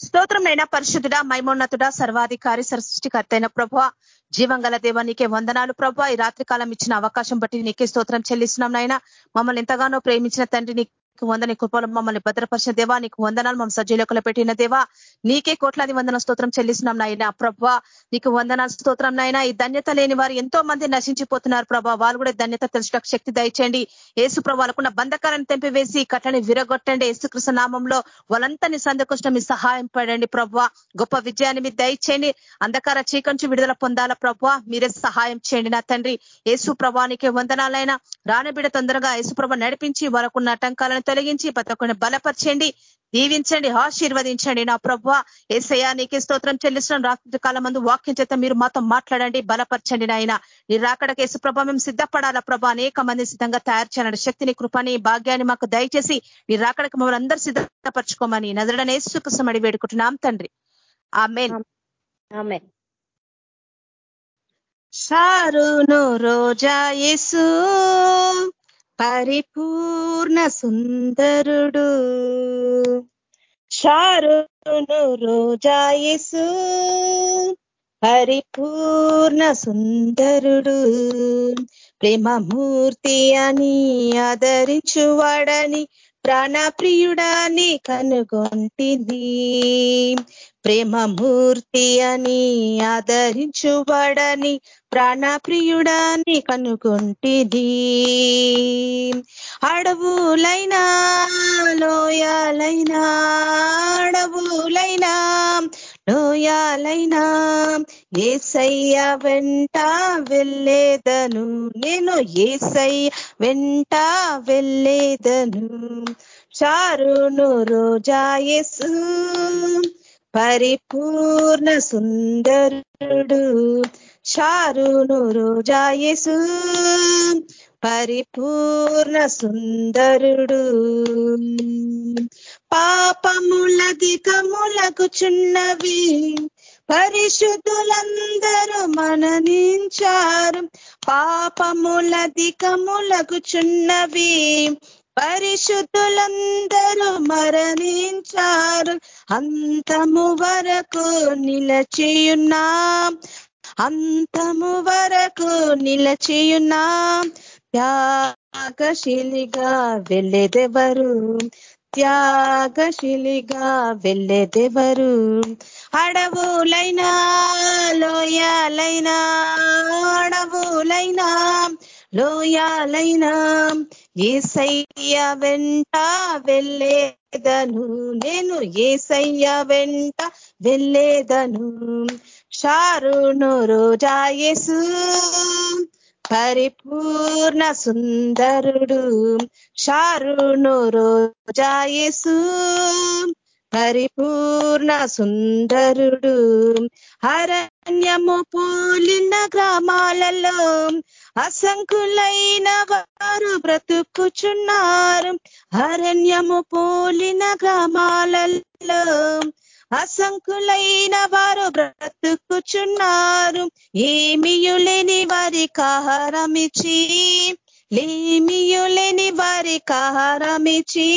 స్తోత్రమైన పరిశుద్ధుడ మైమోన్నతుడ సర్వాధికారి సృష్టికర్త అయిన ప్రభా జీవంగల దేవ నీకే వందనాలు ప్రభ ఈ రాత్రి కాలం ఇచ్చిన అవకాశం బట్టి నీకే స్తోత్రం చెల్లిస్తున్నాం నాయన. మమ్మల్ని ఎంతగానో ప్రేమించిన తండ్రి నీకు వందని కృపలు మమ్మల్ని భద్రపరిచిన దేవా నీకు వందనాలు మమ్మల్ని సజ్జీలోకలు పెట్టిన దేవా. నీకే కోట్లాది వందన స్తోత్రం చెల్లిస్తున్నాం నాయన. ప్రభా నీకు వందన స్తోత్రం నాయన. ఈ ధన్యత లేని వారు ఎంతో మంది నశించిపోతున్నారు ప్రభా. వాళ్ళు కూడా ధన్యత తెలుసుటకు శక్తి దయచేయండి. ఏసు ప్రభాలకున్న బంధకాలను తెంపివేసి కట్టని విరగొట్టండి. ఏసుకృష్ణ నామంలో వాళ్ళంతా నీ సందకృష్ణ మీ సహాయం పడండి ప్రభా. గొప్ప విజయాన్ని మీరు దయచేయండి. అంధకార చీకంచి విడుదల పొందాల ప్రభా. మీరే సహాయం చేయండి నా తండ్రి. ఏసు ప్రభానికి వందనాలైనా రానబిడ తొందరగా యేసు ప్రభ నడిపించి వాళ్ళకున్న ఆటంకాలను తొలగించి ప్రతి బలపరచండి దీవించండి ఆశీర్వదించండి. నా ప్రభ ఏసయ్యా నీకే స్తోత్రం చెల్లిస్తున్నాం. రాత్రి కాలం మందు వాక్యం చేత మీరు మాతో మాట్లాడండి బలపరచండి నాయన. నీ రాకడకి యేసు ప్రభ మేము సిద్ధపడాలా ప్రభ? అనేక మంది సిద్ధంగా తయారు చేయాలండి శక్తిని కృపని భాగ్యాన్ని మాకు దయచేసి నీ రాకడకి మమ్మల్ని అందరూ సిద్ధపరచుకోమని నజరడనే యేసుకృష్ణ అడి వేడుకుంటున్నాం తండ్రి. ఆమె షారును రోజా యేసు. పరిపూర్ణ సుందరుడు. షారును రోజాయసు పరిపూర్ణ సుందరుడు. ప్రేమమూర్తి అని ఆదరించువాడని ప్రాణప్రియుడాని కనుగొంటిది ప్రేమమూర్తి అని ఆదరించుబడని ప్రాణప్రియుడాని కనుగొంటిది. అడవులైనా లోయాలైనా అడవులైనా లోయాలైనా ఏసయ్య వెంట వెళ్ళేదను నేను ఏసయ్య వెంట వెళ్ళేదను. చారును రోజాయసు పరిపూర్ణ సుందరుడు. చారును రోజాయసు పరిపూర్ణ సుందరుడు. పాపములధికములగుచున్నవి పరిశుద్ధులందరూ మననించారు. పాపములధికములగుచున్నవి పరిశుద్ధులందరూ మరణించారు. అంతము వరకు నిలచియున్నా. అంతము వరకు నిలచియున్నా. త్యాగశీలిగా వెళ్ళేదెవరు? త్యాగశిలిగా వెళ్ళేదెవరు అడవులైనా లోయాలైనా అడవులైనా లోయాలైనా ఏసయ్య వెంట వెళ్ళేదను. నేను ఏసయ్య వెంట వెళ్ళేదను. షారును రోజాయేసు పరిపూర్ణ సుందరుడు షారును రోజాయసు పరిపూర్ణ సుందరుడు అరణ్యము పోలిన గ్రామాలలో అసంకులైన వారు బ్రతుకుచున్నారు. అరణ్యము పోలిన గ్రామాలలో అసంకులైన వారు బ్రతుకుచున్నారు. ఏమియులేని వారి కాహారమిచి లేమియులేని వారి కాహారమిచి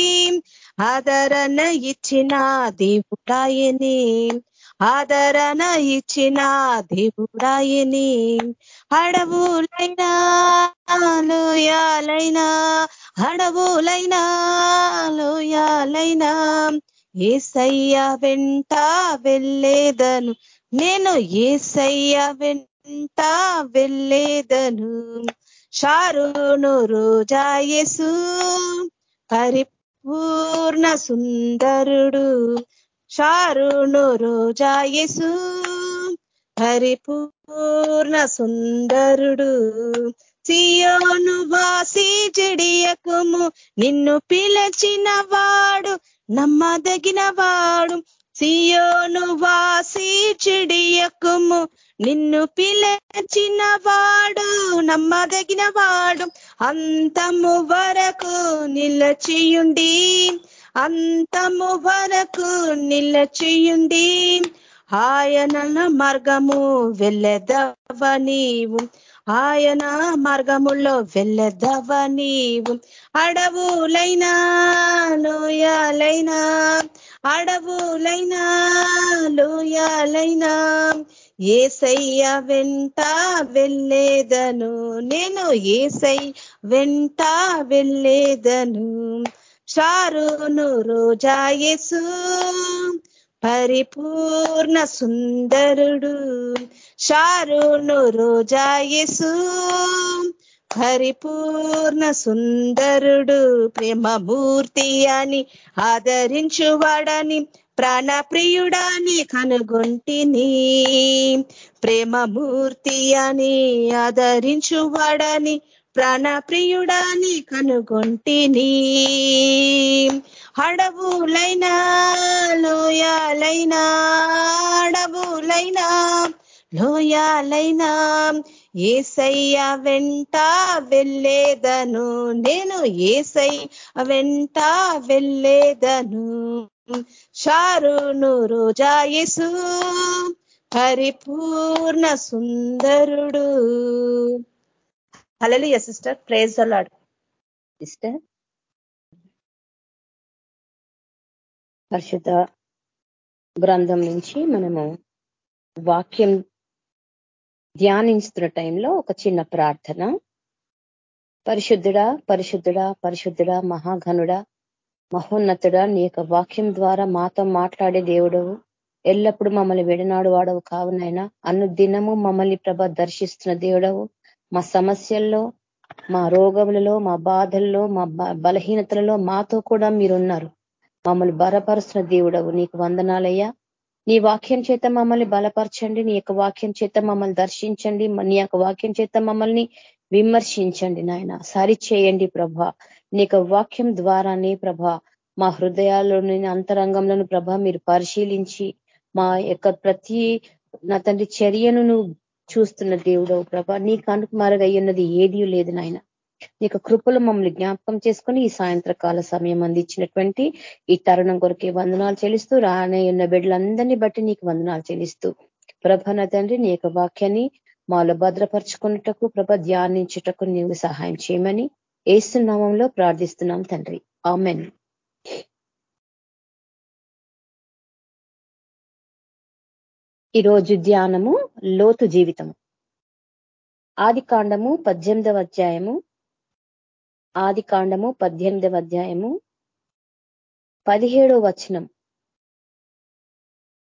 ఆదరణ ఇచ్చిన దేవుడాయని ఆదరణ ఇచ్చిన దేవుడాయని అడవులైనా లోయాలైనా అడవులైనా లోయాలైనా ఏసయ్య వెంట వెళ్ళేదను. నేను ఏసయ్య వెంట వెళ్ళేదను. షారును రోజాయసు పరిపూర్ణ సుందరుడు. షారును రోజాయసు పరిపూర్ణ సుందరుడు. సియోను వాసి జడియకుము నిన్ను పిలచిన వాడు నమ్మదగిన వాడు సియోను వాసి చిడియకుము. నిన్ను పిలచిన వాడు నమ్మదగిన వాడు అంతము వరకు నిలచియుండి అంతము వరకు నిలచియుండి ఆయన మార్గము వెళ్ళెదవ నీవు. ఆయన మార్గముల్లో వెళ్ళదవ నీవు అడవులైనా లోయాలైనా అడవులైనా లోయాలైనా. ఏసయ్య వెంట వెళ్ళేదను నేను ఏసై వెంట వెళ్ళేదను. చారును రోజాయసు పరిపూర్ణ సుందరుడు షారును రోజాయసు పరిపూర్ణ సుందరుడు ప్రేమమూర్తి అని ఆదరించువాడని ప్రాణప్రియుడాని కనుగొంటిని. ప్రేమమూర్తి అని ఆదరించువాడని ప్రాణప్రియుడాని కనుగొంటిని అడవులైనా లోయాలైనా అడవులైనా లోయాలైనా ఏసయ్య వెంట వెళ్ళేదను. నేను ఏసై వెంట వెళ్ళేదను. షారును రోజాయసు పరిపూర్ణ సుందరుడు. హలలి సిస్టర్ ప్రేజ్ అలాడు సిస్టర్ పరిశుద్ధ గ్రంథం నుంచి మనము వాక్యం ధ్యానిస్తున్న టైంలో ఒక చిన్న ప్రార్థన. పరిశుద్ధుడా పరిశుద్ధుడా పరిశుద్ధుడా మహాఘనుడా మహోన్నతుడా నీ యొక్క వాక్యం ద్వారా మాతో మాట్లాడే దేవుడవు. ఎల్లప్పుడూ మమ్మల్ని విడనాడు వాడవు కావునైనా అన్ను దినము మమ్మల్ని ప్రభ దర్శిస్తున్న దేవుడవు. మా సమస్యల్లో మా రోగములలో మా బాధల్లో మా బలహీనతలలో మాతో కూడా మీరున్నారు. మమ్మల్ని బలపరుస్తున్న దేవుడవు. నీకు వందనాలయ్యా. నీ వాక్యం చేత మమ్మల్ని బలపరచండి. నీ యొక్క వాక్యం చేత మమ్మల్ని దర్శించండి. నీ యొక్క వాక్యం చేత మమ్మల్ని విమర్శించండి నాయన. సరి చేయండి ప్రభ. నీ యొక్క వాక్యం ద్వారానే ప్రభ మా హృదయాల్లోని అంతరంగంలోని ప్రభ మీరు పరిశీలించి మా యొక్క ప్రతి నా తండ్రి చర్యను నువ్వు చూస్తున్న దేవుడవు ప్రభ. నీకు అనుకుమారుగయ్యున్నది ఏదీ లేదు నాయన. నీకు కృపలు మమ్మల్ని జ్ఞాపకం చేసుకొని ఈ సాయంత్రకాల సమయం అందించినటువంటి ఈ తరుణం కొరకే వందనాలు చెల్లిస్తూ రానే ఉన్న బిడ్డలందరినీ బట్టి నీకు వందనాలు చెల్లిస్తూ ప్రభన తండ్రి నీ యొక్క వాక్యాన్ని మాలో భద్రపరుచుకున్నటకు ప్రభ ధ్యానించుటకు నీవు సహాయం చేయమని ఏసునామంలో ప్రార్థిస్తున్నాం తండ్రి. ఆమెన్. ఈరోజు ధ్యానము లోతు జీవితము. ఆది కాండము పద్దెనిమిదవ అధ్యాయము. ఆది కాండము పద్దెనిమిదవ అధ్యాయము. పదిహేడవ వచనం.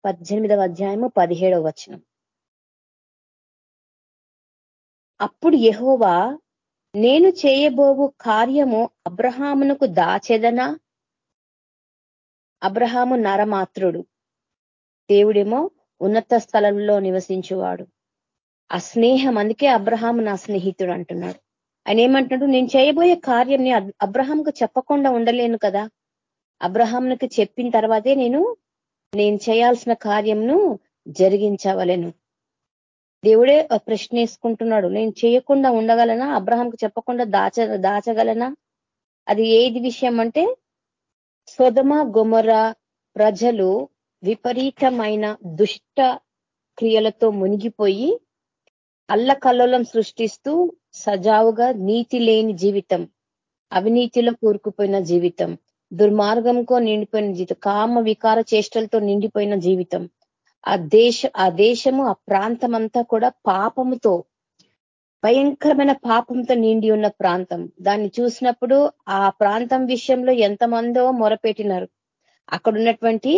పద్దెనిమిదవ అధ్యాయము పదిహేడవ వచనం. అప్పుడు యహోవా నేను చేయబోవు కార్యము అబ్రహామునకు దాచెదనా? అబ్రహాము నరమాత్రుడు. దేవుడేమో ఉన్నత స్థలంలో నివసించేవాడు. ఆ స్నేహం అందుకే అబ్రహాం నా స్నేహితుడు అంటున్నాడు. ఆయన ఏమంటున్నాడు? నేను చేయబోయే కార్యంని అబ్రహాంకు చెప్పకుండా ఉండలేను కదా. అబ్రహాంకి చెప్పిన తర్వాతే నేను నేను చేయాల్సిన కార్యంను జరిగించవలను. దేవుడే ప్రశ్న వేసుకుంటున్నాడు. నేను చేయకుండా ఉండగలనా? అబ్రహాంకు చెప్పకుండా దాచ దాచగలనా? అది ఏది విషయం అంటే సొదమ గుమర ప్రజలు విపరీతమైన దుష్ట క్రియలతో మునిగిపోయి అల్లకల్లోలం సృష్టిస్తూ సజావుగా నీతి లేని జీవితం అవినీతిలో కూరుకుపోయిన జీవితం దుర్మార్గంతో నిండిపోయిన జీవితం కామ వికార చేష్టలతో నిండిపోయిన జీవితం. ఆ దేశ ఆ దేశము ఆ ప్రాంతం అంతా కూడా పాపముతో భయంకరమైన పాపంతో నిండి ఉన్న ప్రాంతం. దాన్ని చూసినప్పుడు ఆ ప్రాంతం విషయంలో ఎంతమందో మొరపెట్టినారు. అక్కడ ఉన్నటువంటి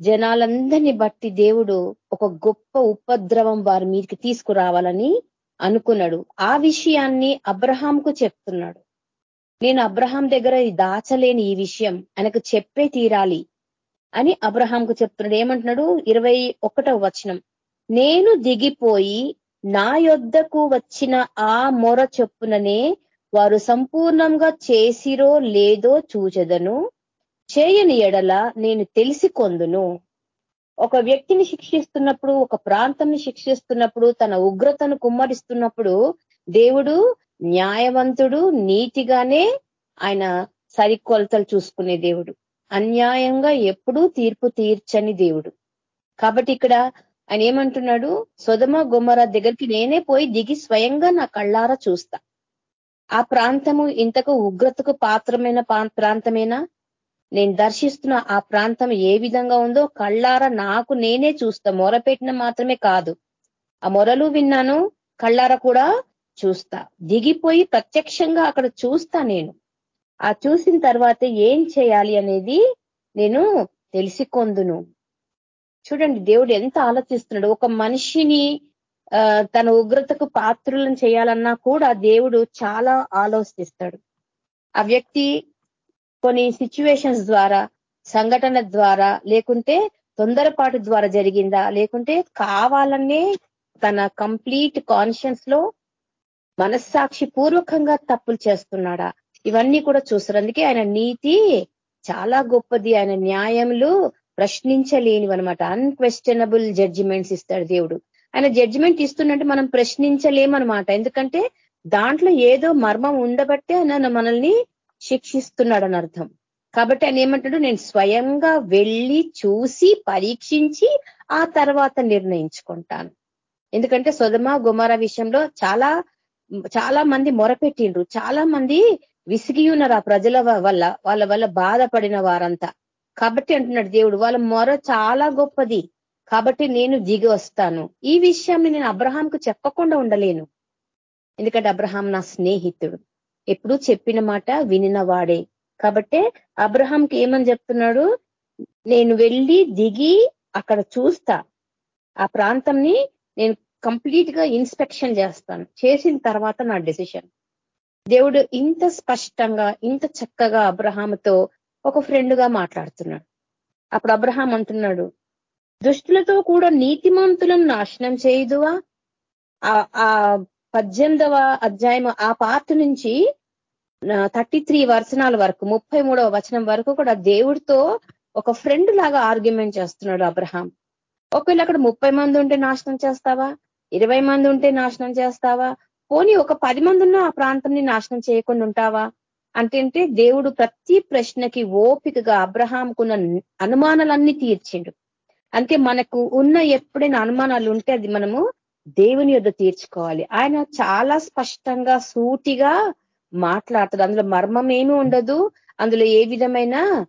జనాలందరినీ బట్టి దేవుడు ఒక గొప్ప ఉపద్రవం వారి మీదకి తీసుకురావాలని అనుకున్నాడు. ఆ విషయాన్ని అబ్రహాంకు చెప్తున్నాడు. నేను అబ్రహాం దగ్గర దాచలేని ఈ విషయం ఆయనకు చెప్పే తీరాలి అని అబ్రహాంకు చెప్తున్నాడు. ఏమంటున్నాడు? ఇరవై ఒకటవ వచనం. నేను దిగిపోయి నా యొద్దకు వచ్చిన ఆ మొర చొప్పుననే వారు సంపూర్ణంగా చేసిరో లేదో చూచెదను. చేయని ఎడల నేను తెలిసి కొందును. ఒక వ్యక్తిని శిక్షిస్తున్నప్పుడు ఒక ప్రాంతంని శిక్షిస్తున్నప్పుడు తన ఉగ్రతను కుమ్మరిస్తున్నప్పుడు దేవుడు న్యాయవంతుడు నీతిగానే ఆయన సరికొలతలు చూసుకునే దేవుడు. అన్యాయంగా ఎప్పుడూ తీర్పు తీర్చని దేవుడు. కాబట్టి ఇక్కడ ఆయన ఏమంటున్నాడు? సొదమ గుమ్మర దగ్గరికి నేనే పోయి దిగి స్వయంగా నా కళ్ళారా చూస్తా. ఆ ప్రాంతము ఇంతకు ఉగ్రతకు పాత్రమైన ప్రాంతమేనా? నేను దర్శిస్తున్న ఆ ప్రాంతం ఏ విధంగా ఉందో కళ్ళార నాకు నేనే చూస్తా. మొరపెట్టిన మాత్రమే కాదు. ఆ మొరలు విన్నాను కళ్ళార కూడా చూస్తా. దిగిపోయి ప్రత్యక్షంగా అక్కడ చూస్తా నేను. ఆ చూసిన తర్వాత ఏం చేయాలి అనేది నేను తెలిసి కొందును చూడండి దేవుడు ఎంత ఆలోచిస్తున్నాడు. ఒక మనిషిని తన ఉగ్రతకు పాత్రులను చేయాలన్నా కూడా దేవుడు చాలా ఆలోచిస్తాడు. ఆ వ్యక్తి కొన్ని సిచ్యువేషన్స్ ద్వారా సంఘటన ద్వారా లేకుంటే తొందరపాటు ద్వారా జరిగిందా లేకుంటే కావాలనే తన కంప్లీట్ కాన్షియన్స్లో మనస్సాక్షి పూర్వకంగా తప్పులు చేస్తున్నాడా? ఇవన్నీ కూడా చూస్తారు. అందుకే ఆయన నీతి చాలా గొప్పది. ఆయన న్యాయములు ప్రశ్నించలేనివి అనమాట అన్క్వశ్చనబుల్ జడ్జిమెంట్స్ ఇస్తాడు దేవుడు. ఆయన జడ్జిమెంట్ ఇస్తున్నట్టు మనం ప్రశ్నించలేమనమాట ఎందుకంటే దాంట్లో ఏదో మర్మం ఉండబట్టే ఆయన మనల్ని శిక్షిస్తున్నాడు అని అర్థం కాబట్టి ఆయన ఏమంటాడు? నేను స్వయంగా వెళ్ళి చూసి పరీక్షించి ఆ తర్వాత నిర్ణయించుకుంటాను. ఎందుకంటే సుధమ గుమార విషయంలో చాలా చాలా మంది మొరపెట్టిండ్రు. చాలా మంది విసిగి ఉన్నారు ఆ ప్రజల వల్ల వాళ్ళ వల్ల బాధపడిన వారంతా. కాబట్టి అంటున్నాడు దేవుడు వాళ్ళ మొర చాలా గొప్పది. కాబట్టి నేను దిగి వస్తాను. ఈ విషయాన్ని నేను అబ్రహాంకు చెప్పకుండా ఉండలేను. ఎందుకంటే అబ్రహాం నా స్నేహితుడు. ఎప్పుడు చెప్పిన మాట వినిన వాడే కాబట్టే అబ్రహాంకి ఏమని చెప్తున్నాడు? నేను వెళ్ళి దిగి అక్కడ చూస్తా. ఆ ప్రాంతంని నేను కంప్లీట్గా ఇన్స్పెక్షన్ చేస్తాను. చేసిన తర్వాత నా డెసిషన్. దేవుడు ఇంత స్పష్టంగా ఇంత చక్కగా అబ్రహాంతో ఒక ఫ్రెండ్గా మాట్లాడుతున్నాడు. అప్పుడు అబ్రహాం అంటున్నాడు దుష్టులతో కూడా నీతిమంతులను నాశనం చేయుదువా? ఆ పద్దెనిమిదవ అధ్యాయం ఆ పార్ట్ నుంచి థర్టీ త్రీ వర్షనాల వరకు ముప్పై మూడవ వచనం వరకు కూడా దేవుడితో ఒక ఫ్రెండ్ లాగా ఆర్గ్యుమెంట్ చేస్తున్నాడు అబ్రహాం. ఒకవేళ అక్కడ ముప్పై మంది ఉంటే నాశనం చేస్తావా? ఇరవై మంది ఉంటే నాశనం చేస్తావా? పోనీ ఒక పది మంది ఉన్న ఆ ప్రాంతాన్ని నాశనం చేయకుండా ఉంటావా? అంటే దేవుడు ప్రతి ప్రశ్నకి ఓపికగా అబ్రహాంకున్న అనుమానాలన్నీ తీర్చిండు. అంటే మనకు ఉన్న ఎప్పుడైనా అనుమానాలు ఉంటే అది మనము దేవుని యొద్ తీర్చుకోవాలి. ఆయన చాలా స్పష్టంగా సూటిగా మాట్లాడతాడు. అందులో మర్మం ఏమీ ఉండదు. అందులో ఏ విధమైన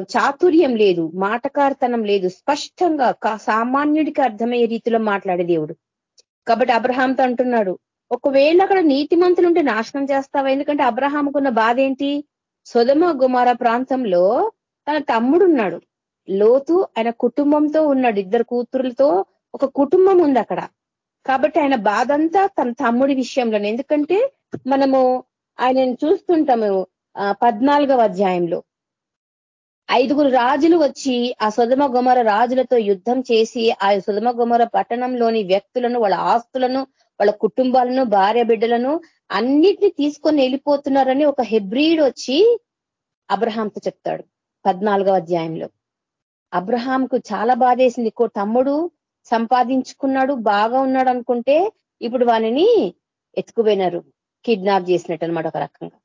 చాతుర్యం లేదు. మాటకారితనం లేదు. స్పష్టంగా సామాన్యుడికి అర్థమయ్యే రీతిలో మాట్లాడే దేవుడు. కాబట్టి అబ్రహాంతో అంటున్నాడు ఒకవేళ అక్కడ నీతిమంతులు ఉంటే నాశనం చేస్తావా? ఎందుకంటే అబ్రహాంకున్న బాధ ఏంటి? సుధమ గుమార ప్రాంతంలో తన తమ్ముడు ఉన్నాడు. లోతు ఆయన కుటుంబంతో ఉన్నాడు. ఇద్దరు కూతురులతో ఒక కుటుంబం ఉంది అక్కడ. కాబట్టి ఆయన బాధ అంతా తన తమ్ముడి విషయంలోనే. ఎందుకంటే మనము ఆయనను చూస్తుంటాము పద్నాలుగవ అధ్యాయంలో. ఐదుగురు రాజులు వచ్చి ఆ సుధమ గుమర రాజులతో యుద్ధం చేసి ఆ సుధమ గుమర పట్టణంలోని వ్యక్తులను వాళ్ళ ఆస్తులను వాళ్ళ కుటుంబాలను భార్య బిడ్డలను అన్నిటిని తీసుకొని వెళ్ళిపోతున్నారని ఒక హెబ్రీడ్ వచ్చి అబ్రహాంతో చెప్తాడు పద్నాలుగవ అధ్యాయంలో. అబ్రహాంకు చాలా బాధేసింది. తమ్ముడు సంపాదించుకున్నాడు బాగా ఉన్నాడు అనుకుంటే ఇప్పుడు వానిని ఎత్తుకుపోయినారు. కిడ్నాప్ చేసినట్టు అనమాట ఒక రకంగా.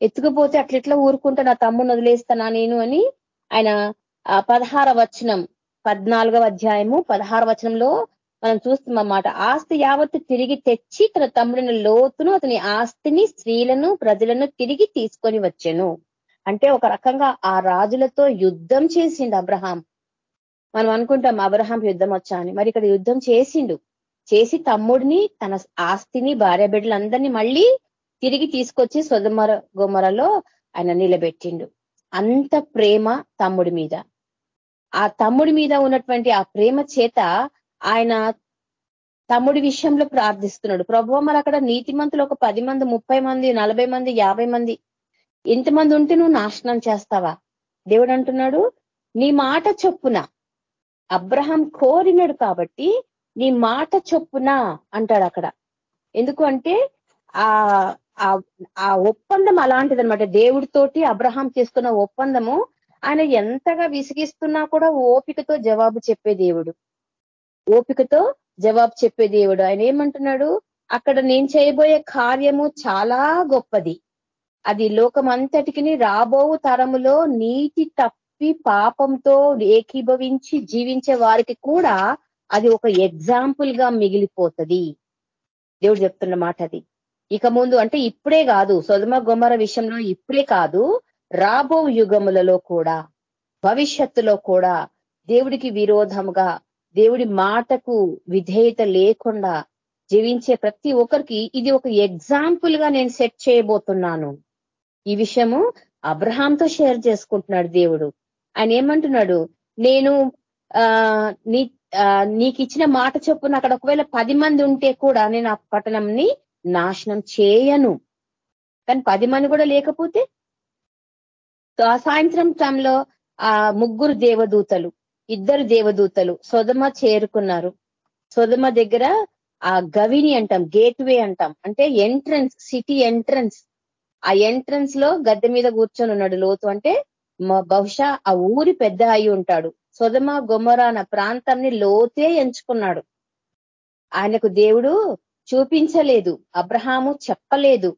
ఎత్తుకుపోతే అట్లెట్లా ఊరుకుంటా నా తమ్ముని వదిలేస్తానా నేను అని ఆయన పదహార వచనం పద్నాలుగవ అధ్యాయము పదహార వచనంలో మనం చూస్తున్నామాట ఆస్తి యావత్తు తిరిగి తెచ్చి తన తమ్ముడిని లోతును అతని ఆస్తిని స్త్రీలను ప్రజలను తిరిగి తీసుకొని వచ్చాను. అంటే ఒక రకంగా ఆ రాజులతో యుద్ధం చేసిండు అబ్రహాం. మనం అనుకుంటాం అబ్రహాం యుద్ధం వచ్చా అని. మరి ఇక్కడ యుద్ధం చేసిండు. చేసి తమ్ముడిని తన ఆస్తిని భార్య బిడ్డలందరినీ మళ్ళీ తిరిగి తీసుకొచ్చి సొదమర గుమరలో ఆయన నిలబెట్టిండు. అంత ప్రేమ తమ్ముడి మీద. ఆ తమ్ముడి మీద ఉన్నటువంటి ఆ ప్రేమ చేత ఆయన తమ్ముడి విషయంలో ప్రార్థిస్తున్నాడు. ప్రభు మరి అక్కడ నీతిమంతులు ఒక పది మంది ముప్పై మంది నలభై మంది యాభై మంది ఇంతమంది ఉంటే నువ్వు నాశనం చేస్తావా? దేవుడు అంటున్నాడు నీ మాట చొప్పున అబ్రహం కోరినాడు కాబట్టి నీ మాట చొప్పున అంటాడు అక్కడ. ఎందుకు అంటే ఆ ఆ ఒప్పందం అలాంటిది అనమాట దేవుడితోటి అబ్రహాం చేసుకున్న ఒప్పందము ఆయన ఎంతగా విసిగిస్తున్నా కూడా ఓపికతో జవాబు చెప్పే దేవుడు. ఓపికతో జవాబు చెప్పే దేవుడు. ఆయన ఏమంటున్నాడు? అక్కడ నేను చేయబోయే కార్యము చాలా గొప్పది. అది లోకమంతటికి రాబో తరములో నీతి తప్ప పాపంతో ఏకీభవించి జీవించే వారికి కూడా అది ఒక ఎగ్జాంపుల్గా మిగిలిపోతుంది. దేవుడు చెప్తున్న మాట అది. ఇక ముందు అంటే ఇప్పుడే కాదు సొదమ గొమ్మర విషయంలో ఇప్పుడే కాదు రాబో యుగములలో కూడా భవిష్యత్తులో కూడా దేవుడికి విరోధముగా దేవుడి మాటకు విధేయత లేకుండా జీవించే ప్రతి ఒక్కరికి ఇది ఒక ఎగ్జాంపుల్గా నేను సెట్ చేయబోతున్నాను. ఈ విషయము అబ్రహాంతో షేర్ చేసుకుంటున్నాడు దేవుడు. ఆయన ఏమంటున్నాడు నేను నీ నీకు ఇచ్చిన మాట చొప్పున అక్కడ ఒకవేళ పది మంది ఉంటే కూడా నేను ఆ పట్టణంని నాశనం చేయను. కానీ పది మంది కూడా లేకపోతే? ఆ సాయంత్రం టైంలో ఆ ముగ్గురు దేవదూతలు ఇద్దరు దేవదూతలు సొదమ చేరుకున్నారు. సొదమ దగ్గర ఆ గవిని అంటాం గేట్ వే అంటాం. అంటే ఎంట్రన్స్ సిటీ ఎంట్రన్స్. ఆ ఎంట్రన్స్లో గద్దె మీద కూర్చొని ఉన్నాడు లోతు. అంటే బహుశా ఆ ఊరి పెద్ద అయి ఉంటాడు. సొదమ గుమరాన ప్రాంతాన్ని లోతే ఎంచుకున్నాడు. ఆయనకు దేవుడు చూపించలేదు. అబ్రహాము చెప్పలేదు.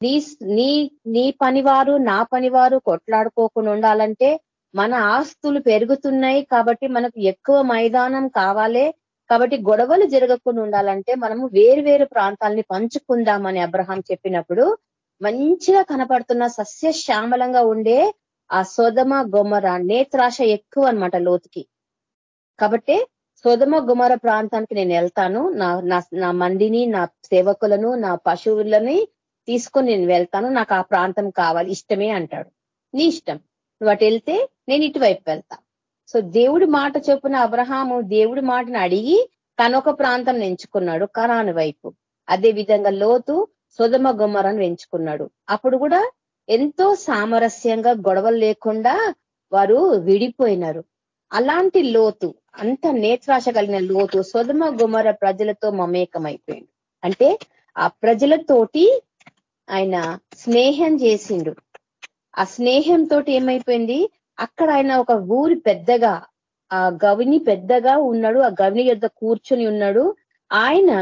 నీ నీ నీ పనివారు నా పనివారు కొట్లాడుకోకుండా ఉండాలంటే మన ఆస్తులు పెరుగుతున్నాయి కాబట్టి మనకు ఎక్కువ మైదానం కావాలే. కాబట్టి గొడవలు జరగకుండా ఉండాలంటే మనము వేరు వేరు ప్రాంతాలని పంచుకుందామని అబ్రహాం చెప్పినప్పుడు మంచిగా కనపడుతున్న సస్య శ్యామలంగా ఉండే ఆ సోదమ గొమర నేత్రాశ ఎక్కువ అనమాట లోతుకి. కాబట్టి సోదమ గుమర ప్రాంతానికి నేను వెళ్తాను. నా నా మందిని నా సేవకులను నా పశువులని తీసుకొని నేను వెళ్తాను. నాకు ఆ ప్రాంతం కావాలి ఇష్టమే అంటాడు. నీ ఇష్టం. నువ్వు అటు వెళ్తే నేను ఇటువైపు వెళ్తా. సో దేవుడి మాట చొప్పున అబ్రహాము దేవుడి మాటను అడిగి తనొక ప్రాంతం ఎంచుకున్నాడు కరాను వైపు. అదే విధంగా లోతు సుధమ గుమ్మరను ఎంచుకున్నాడు. అప్పుడు కూడా ఎంతో సామరస్యంగా గొడవలు లేకుండా వారు విడిపోయినారు. అలాంటి లోతు అంత నేత్రాశ కలిగిన లోతు సుధమ గుమర ప్రజలతో మమేకమైపోయింది అంటే ఆ ప్రజలతోటి ఆయన స్నేహం చేసిండు. ఆ స్నేహంతో ఏమైపోయింది? అక్కడ ఆయన ఒక ఊరి పెద్దగా ఆ గవిని పెద్దగా ఉన్నాడు ఆ గవిని యొద్ కూర్చొని ఉన్నాడు. ఆయన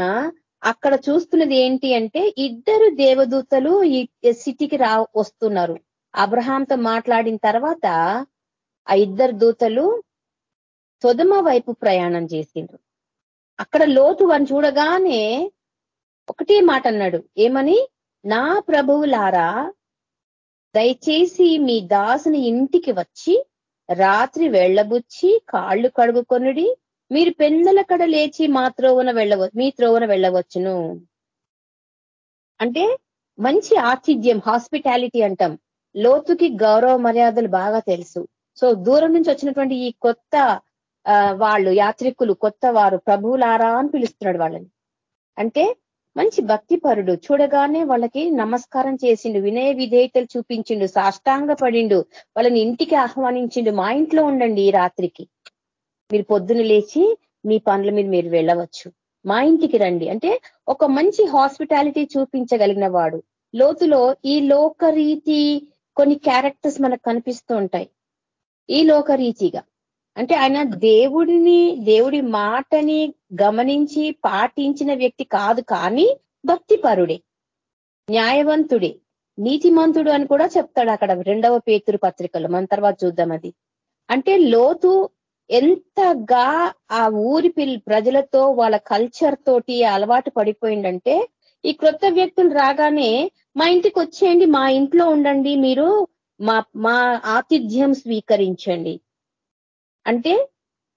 అక్కడ చూస్తున్నది ఏంటి అంటే ఇద్దరు దేవదూతలు ఈ సిటీకి రా వస్తున్నారు. అబ్రహాంతో మాట్లాడిన తర్వాత ఆ ఇద్దరు దూతలు తొదమ వైపు ప్రయాణం చేసిండ్రు. అక్కడ లోతు అని చూడగానే ఒకటే మాట అన్నాడు. ఏమని? నా ప్రభువులారా దయచేసి మీ దాసుని ఇంటికి వచ్చి రాత్రి వెళ్ళబుచ్చి కాళ్ళు కడుగుకొనుడి. మీరు పెన్నెల కడ లేచి మా త్రోవన వెళ్ళవ మీ త్రోవన వెళ్ళవచ్చును. అంటే మంచి ఆతిథ్యం హాస్పిటాలిటీ అంటాం. లోతుకి గౌరవ మర్యాదలు బాగా తెలుసు. సో దూరం నుంచి వచ్చినటువంటి ఈ కొత్త వాళ్ళు యాత్రికులు కొత్త వారు ప్రభువులారా అని పిలుస్తున్నాడు వాళ్ళని. అంటే మంచి భక్తిపరుడు. చూడగానే వాళ్ళకి నమస్కారం చేసిండు వినయ విధేయతలు చూపించిండు సాష్టాంగ పడిండు వాళ్ళని ఇంటికి ఆహ్వానించిండు. మా ఇంట్లో ఉండండి ఈ రాత్రికి. మీరు పొద్దున లేచి మీ పనుల మీద మీరు వెళ్ళవచ్చు. మా ఇంటికి రండి. అంటే ఒక మంచి హాస్పిటాలిటీ చూపించగలిగిన వాడు. లోతులో ఈ లోకరీతి కొన్ని క్యారెక్టర్స్ మనకు కనిపిస్తూ ఉంటాయి. ఈ లోకరీతిగా. అంటే ఆయన దేవుడిని దేవుడి మాటని గమనించి పాటించిన వ్యక్తి కాదు కానీ భక్తిపరుడే. న్యాయవంతుడే. నీతిమంతుడు అని కూడా చెప్తాడు అక్కడ రెండవ పేతురు పత్రికలో. మన తర్వాత చూద్దాం అది. అంటే లోతు ఎంతగా ఆ ఊరి పిల్ ప్రజలతో వాళ్ళ కల్చర్ తోటి అలవాటు పడిపోయిందంటే ఈ క్రొత్త వ్యక్తులు రాగానే మా ఇంటికి వచ్చేయండి మా ఇంట్లో ఉండండి మీరు మా మా ఆతిథ్యం స్వీకరించండి. అంటే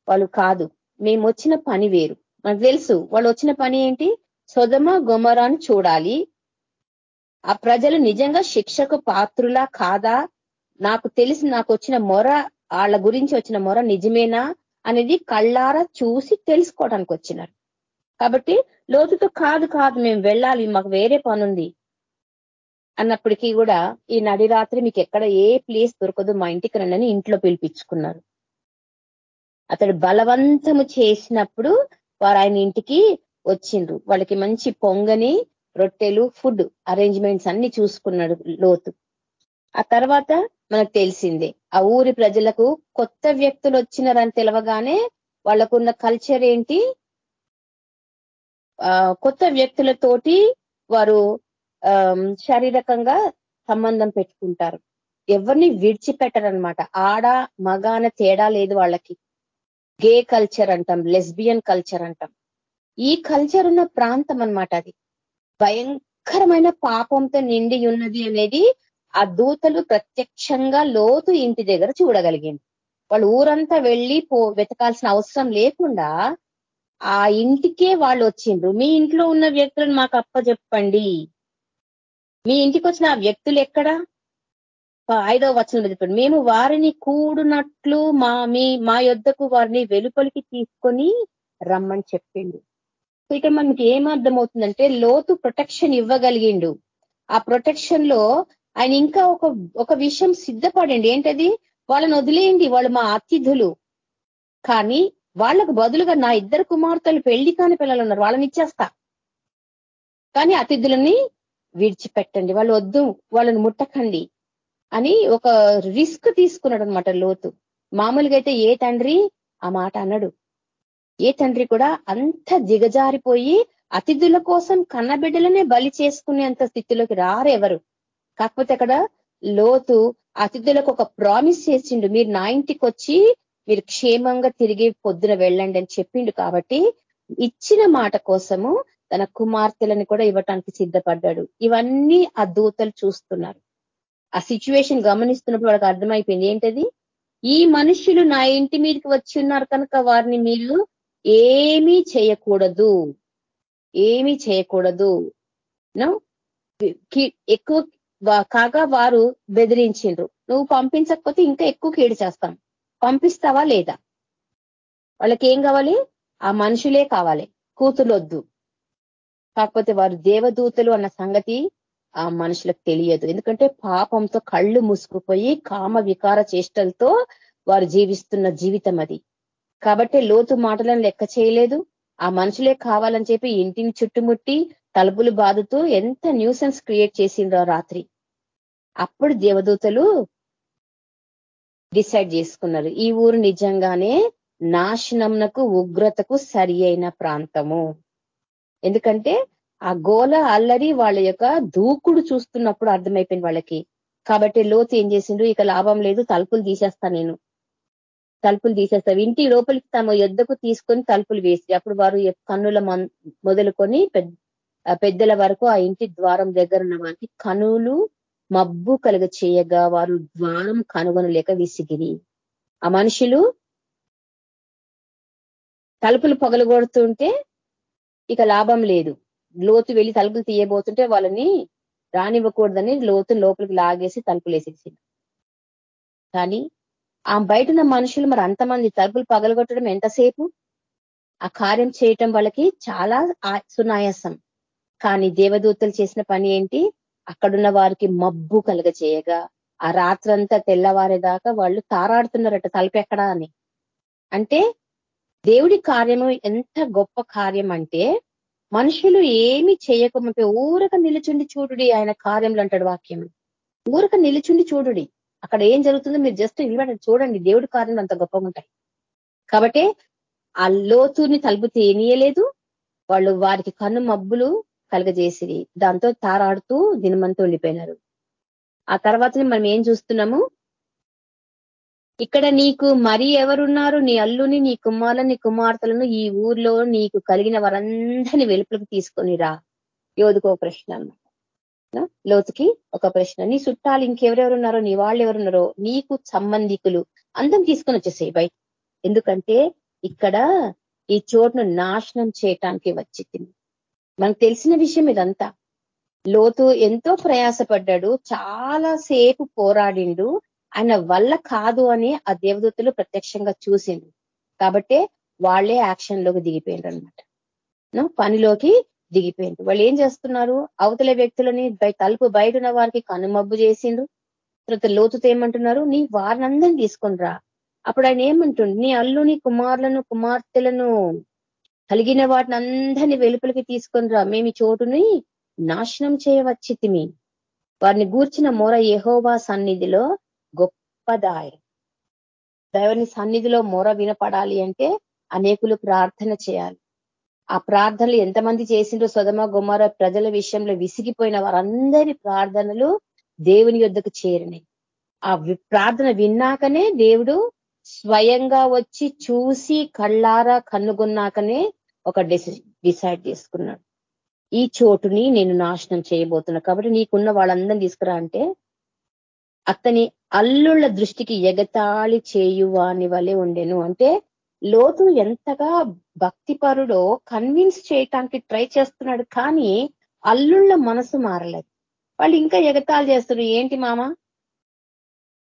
వాళ్ళు కాదు మేము వచ్చిన పని వేరు. మనకు తెలుసు వాళ్ళు వచ్చిన పని ఏంటి? సొదమ గొమరాను చూడాలి. ఆ ప్రజలు నిజంగా శిక్షకు పాత్రులా కాదా? నాకు తెలిసి నాకు వచ్చిన మొర వాళ్ళ గురించి వచ్చిన మొర నిజమేనా అనేది కళ్ళారా చూసి తెలుసుకోవడానికి వచ్చినారు. కాబట్టి లోతుతో కాదు కాదు మేము వెళ్ళాలి మాకు వేరే పనుంది అన్నప్పటికీ కూడా ఈ నడి రాత్రి మీకు ఎక్కడ ఏ ప్లేస్ దొరకదు మా ఇంటికి రండి ఇంట్లో పిలిపించుకున్నారు. అతడు బలవంతము చేసినప్పుడు వారు ఆయన ఇంటికి వచ్చిండ్రు. వాళ్ళకి మంచి పొంగని రొట్టెలు ఫుడ్ అరేంజ్మెంట్స్ అన్ని చూసుకున్నాడు లోతు. ఆ తర్వాత మనకు తెలిసిందే. ఆ ఊరి ప్రజలకు కొత్త వ్యక్తులు వచ్చినారని తెలవగానే వాళ్ళకున్న కల్చర్ ఏంటి? కొత్త వ్యక్తులతోటి వారు శారీరకంగా సంబంధం పెట్టుకుంటారు. ఎవరిని విడిచిపెట్టరనమాట. ఆడ మగ అనే తేడా లేదు వాళ్ళకి. గే కల్చర్ అంటాం లెస్బియన్ కల్చర్ అంటాం. ఈ కల్చర్ ఉన్న ప్రాంతం అనమాట అది. భయంకరమైన పాపంతో నిండి ఉన్నది అనేది ఆ దూతలు ప్రత్యక్షంగా లోతు ఇంటి దగ్గర చూడగలిగింది. వాళ్ళు ఊరంతా వెళ్ళి పో వెతకాల్సిన అవసరం లేకుండా ఆ ఇంటికే వాళ్ళు వచ్చిండ్రు. మీ ఇంట్లో ఉన్న వ్యక్తులను మాకు అప్పచెప్పండి మీ ఇంటికి వచ్చిన ఆ వ్యక్తులు ఎక్కడ? ఐదవ వచనం చెప్పండి. మేము వారిని కూడునట్లు మా మీ మా యొద్దకు వారిని వెలుపలికి తీసుకొని రమ్మని చెప్పిండు. ఇక్కడ మనకి ఏమర్థమవుతుందంటే లోతు ప్రొటెక్షన్ ఇవ్వగలిగిండు. ఆ ప్రొటెక్షన్లో ఆయన ఇంకా ఒక ఒక విషయం సిద్ధపడండి. ఏంటది? వాళ్ళని వదిలేయండి. వాళ్ళు మా అతిథులు. కానీ వాళ్ళకు బదులుగా నా ఇద్దరు కుమార్తెలు పెళ్ళి కాని పిల్లలు ఉన్నారు. వాళ్ళని ఇచ్చేస్తా. కానీ అతిథులని విడిచిపెట్టండి. వాళ్ళు వద్దు. వాళ్ళని ముట్టకండి అని ఒక రిస్క్ తీసుకున్నాడు అనమాట లోతు. మామూలుగా అయితే ఏ తండ్రి ఆ మాట అన్నాడు ఏ తండ్రి కూడా అంత దిగజారిపోయి అతిథుల కోసం కన్నబిడ్డలనే బలి చేసుకునేంత స్థితిలోకి రారెవరు కాకపోతే అక్కడ లోతు అతిథులకు ఒక ప్రామిస్ చేసిండు. మీరు నా ఇంటికి వచ్చి మీరు క్షేమంగా తిరిగి పొద్దున వెళ్ళండి అని చెప్పిండు కాబట్టి ఇచ్చిన మాట కోసము తన కుమార్తెలను కూడా ఇవ్వటానికి సిద్ధపడ్డాడు. ఇవన్నీ ఆ దూతలు చూస్తున్నారు. ఆ సిచ్యువేషన్ గమనిస్తున్నప్పుడు వాళ్ళకి అర్థమైపోయింది. ఏంటది? ఈ మనుషులు నా ఇంటి మీదకి వచ్చి ఉన్నారు కనుక వారిని మీరు ఏమీ చేయకూడదు. ఏమీ చేయకూడదు. ఎక్కువ కాగా వారు బెదిరించిండ్రు. నువ్వు పంపించకపోతే ఇంకా ఎక్కువ కీడు చేస్తాం. పంపిస్తావా లేదా? వాళ్ళకి ఏం కావాలి? ఆ మనుషులే కావాలి. కూతులొద్దు కాకపోతే వారు దేవదూతలు అన్న సంగతి ఆ మనుషులకు తెలియదు. ఎందుకంటే పాపంతో కళ్ళు మూసుకుపోయి కామ వికార చేష్టలతో వారు జీవిస్తున్న జీవితం అది. కాబట్టి లోతు మాటలను లెక్క చేయలేదు. ఆ మనుషులే కావాలని చెప్పి ఇంటిని చుట్టుముట్టి తలుపులు బాదుతూ ఎంత న్యూసెన్స్ క్రియేట్ చేసిండ్రో రాత్రి. అప్పుడు దేవదూతలు డిసైడ్ చేసుకున్నారు. ఈ ఊరు నిజంగానే నాశనంనకు ఉగ్రతకు సరి ప్రాంతము. ఎందుకంటే ఆ గోల అల్లరి వాళ్ళ యొక్క దూకుడు చూస్తున్నప్పుడు అర్థమైపోయింది వాళ్ళకి. కాబట్టి లోతు ఏం చేసిండు? ఇక లాభం లేదు తలుపులు తీసేస్తా నేను. తలుపులు తీసేస్తా. ఇంటి లోపలికి తమ యుద్ధకు తీసుకొని తలుపులు వేసి అప్పుడు వారు కన్నుల మొదలుకొని పెద్దల వరకు ఆ ఇంటి ద్వారం దగ్గర ఉన్న వారికి కనులు మబ్బు కలుగ చేయగా వారు ద్వారం కనుగొనలేక విసిగిరి. ఆ మనుషులు తలుపులు పగలగొడుతుంటే ఇక లాభం లేదు. లోతు వెళ్ళి తలుపులు తీయబోతుంటే వాళ్ళని రానివ్వకూడదని లోతు లోపలికి లాగేసి తలుపులు వేసేసింది. కానీ ఆ బయట ఉన్న మనుషులు మరి అంతమంది తలుపులు పగలగొట్టడం ఎంతసేపు? ఆ కార్యం చేయటం వాళ్ళకి చాలా సునాయాసం. కానీ దేవదూతలు చేసిన పని ఏంటి? అక్కడున్న వారికి మబ్బు కలుగ చేయగా ఆ రాత్రంతా తెల్లవారేదాకా వాళ్ళు తారాడుతున్నారట తలపెక్కడా అని. అంటే దేవుడి కార్యము ఎంత గొప్ప కార్యం అంటే మనుషులు ఏమి చేయకముందే ఊరక నిలుచుండి చూడుడి ఆయన కార్యములు అంటాడు వాక్యం. ఊరక నిలుచుండి చూడుడి. అక్కడ ఏం జరుగుతుందో మీరు జస్ట్ నిలబడి చూడండి దేవుడి కార్యం అంత గొప్పగా ఉంటాయి కాబట్టి ఆ లోతుని తలుపు తేనీయలేదు వాళ్ళు వారికి కన్ను మబ్బులు కలగజేసిరి. దాంతో తారాడుతూ దినమంతా ఉండిపోయినారు. ఆ తర్వాత మనం ఏం చూస్తున్నాము? ఇక్కడ నీకు మరి ఎవరున్నారు? నీ అల్లుని నీ కుమారులను నీ కుమార్తెలను ఈ ఊర్లో నీకు కలిగిన వారందరినీ వెలుపులకు తీసుకొని రా. యోధుకో ప్రశ్న అన్నమాట. లోతుకి ఒక ప్రశ్న. నీ చుట్టాలు ఇంకెవరెవరు ఉన్నారో నీ వాళ్ళు ఎవరున్నారో నీకు సంబంధికులు అందం తీసుకొని వచ్చేసాయి బయట ఎందుకంటే ఇక్కడ ఈ చోటును నాశనం చేయటానికి వచ్చింది. మనకు తెలిసిన విషయం ఇదంతా. లోతు ఎంతో ప్రయాసపడ్డాడు చాలా సేపు పోరాడిండు ఆయన వల్ల కాదు అని ఆ దేవదూతలు ప్రత్యక్షంగా చూసిండు కాబట్టే వాళ్ళే యాక్షన్లోకి దిగిపోయిండ్రు అనమాట పనిలోకి దిగిపోయింది వాళ్ళు ఏం చేస్తున్నారు? అవతల వ్యక్తులని తలుపు బయట ఉన్న వారికి కనుమబ్బు చేసిండ్రు. తర్వాత లోతుతో ఏమంటున్నారు? నీ వారినందరినీ తీసుకుని రా. అప్పుడు ఆయన ఏమంటుండు? నీ అల్లుని కుమారులను కుమార్తెలను కలిగిన వాటిని అందరినీ వెలుపలికి తీసుకొని రా. మేము చోటుని నాశనం చేయవచ్చితిమి. వారిని గూర్చిన మొర యహోవా సన్నిధిలో గొప్పదాయ. దేవుని సన్నిధిలో మొర వినపడాలి అంటే అనేకులు ప్రార్థన చేయాలి. ఆ ప్రార్థనలు ఎంతమంది చేసిండ్రో సొదమ గుమ్మర ప్రజల విషయంలో విసిగిపోయిన వారందరి ప్రార్థనలు దేవుని యుద్ధకు చేరినాయి ఆ ప్రార్థన విన్నాకనే దేవుడు స్వయంగా వచ్చి చూసి కళ్ళారా కన్నుగొన్నాకనే ఒక డిసైడ్ చేసుకున్నాడు. ఈ చోటుని నేను నాశనం చేయబోతున్నా. కాబట్టి నీకున్న వాళ్ళందరినీ తీసుకురా అంటే అతని అల్లుళ్ళ దృష్టికి ఎగతాళి చేయువాని వలె ఉండెను. అంటే లోతు ఎంతగా భక్తిపరుడో కన్విన్స్ చేయటానికి ట్రై చేస్తున్నాడు కానీ అల్లుళ్ళ మనసు మారలేదు. వాళ్ళు ఇంకా ఎగతాళి చేస్తున్నారు. ఏంటి మామ?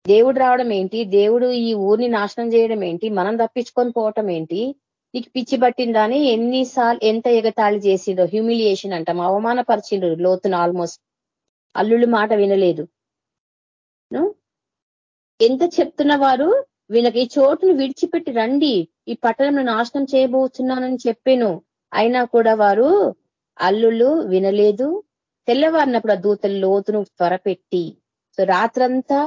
దేవుడు రావడం ఏంటి? దేవుడు ఈ ఊరిని నాశనం చేయడం ఏంటి? మనం తప్పించుకొని పోవటం ఏంటి? నీకు పిచ్చి పట్టిందని ఎన్నిసార్లు ఎంత ఎగతాళి చేసిండో హ్యూమిలియేషన్ అంటాం అవమానపరిచిండ్రు లోతును ఆల్మోస్ట్ అల్లుళ్ళు మాట వినలేదు. ఎంత చెప్తున్న వారు వీళ్ళకి ఈ చోటును విడిచిపెట్టి రండి ఈ పట్టణంను నాశనం చేయబోతున్నానని చెప్పాను. అయినా కూడా వారు అల్లుళ్ళు వినలేదు. తెల్లవారినప్పుడు ఆ దూతలు లోతును త్వరపెట్టి సో రాత్రంతా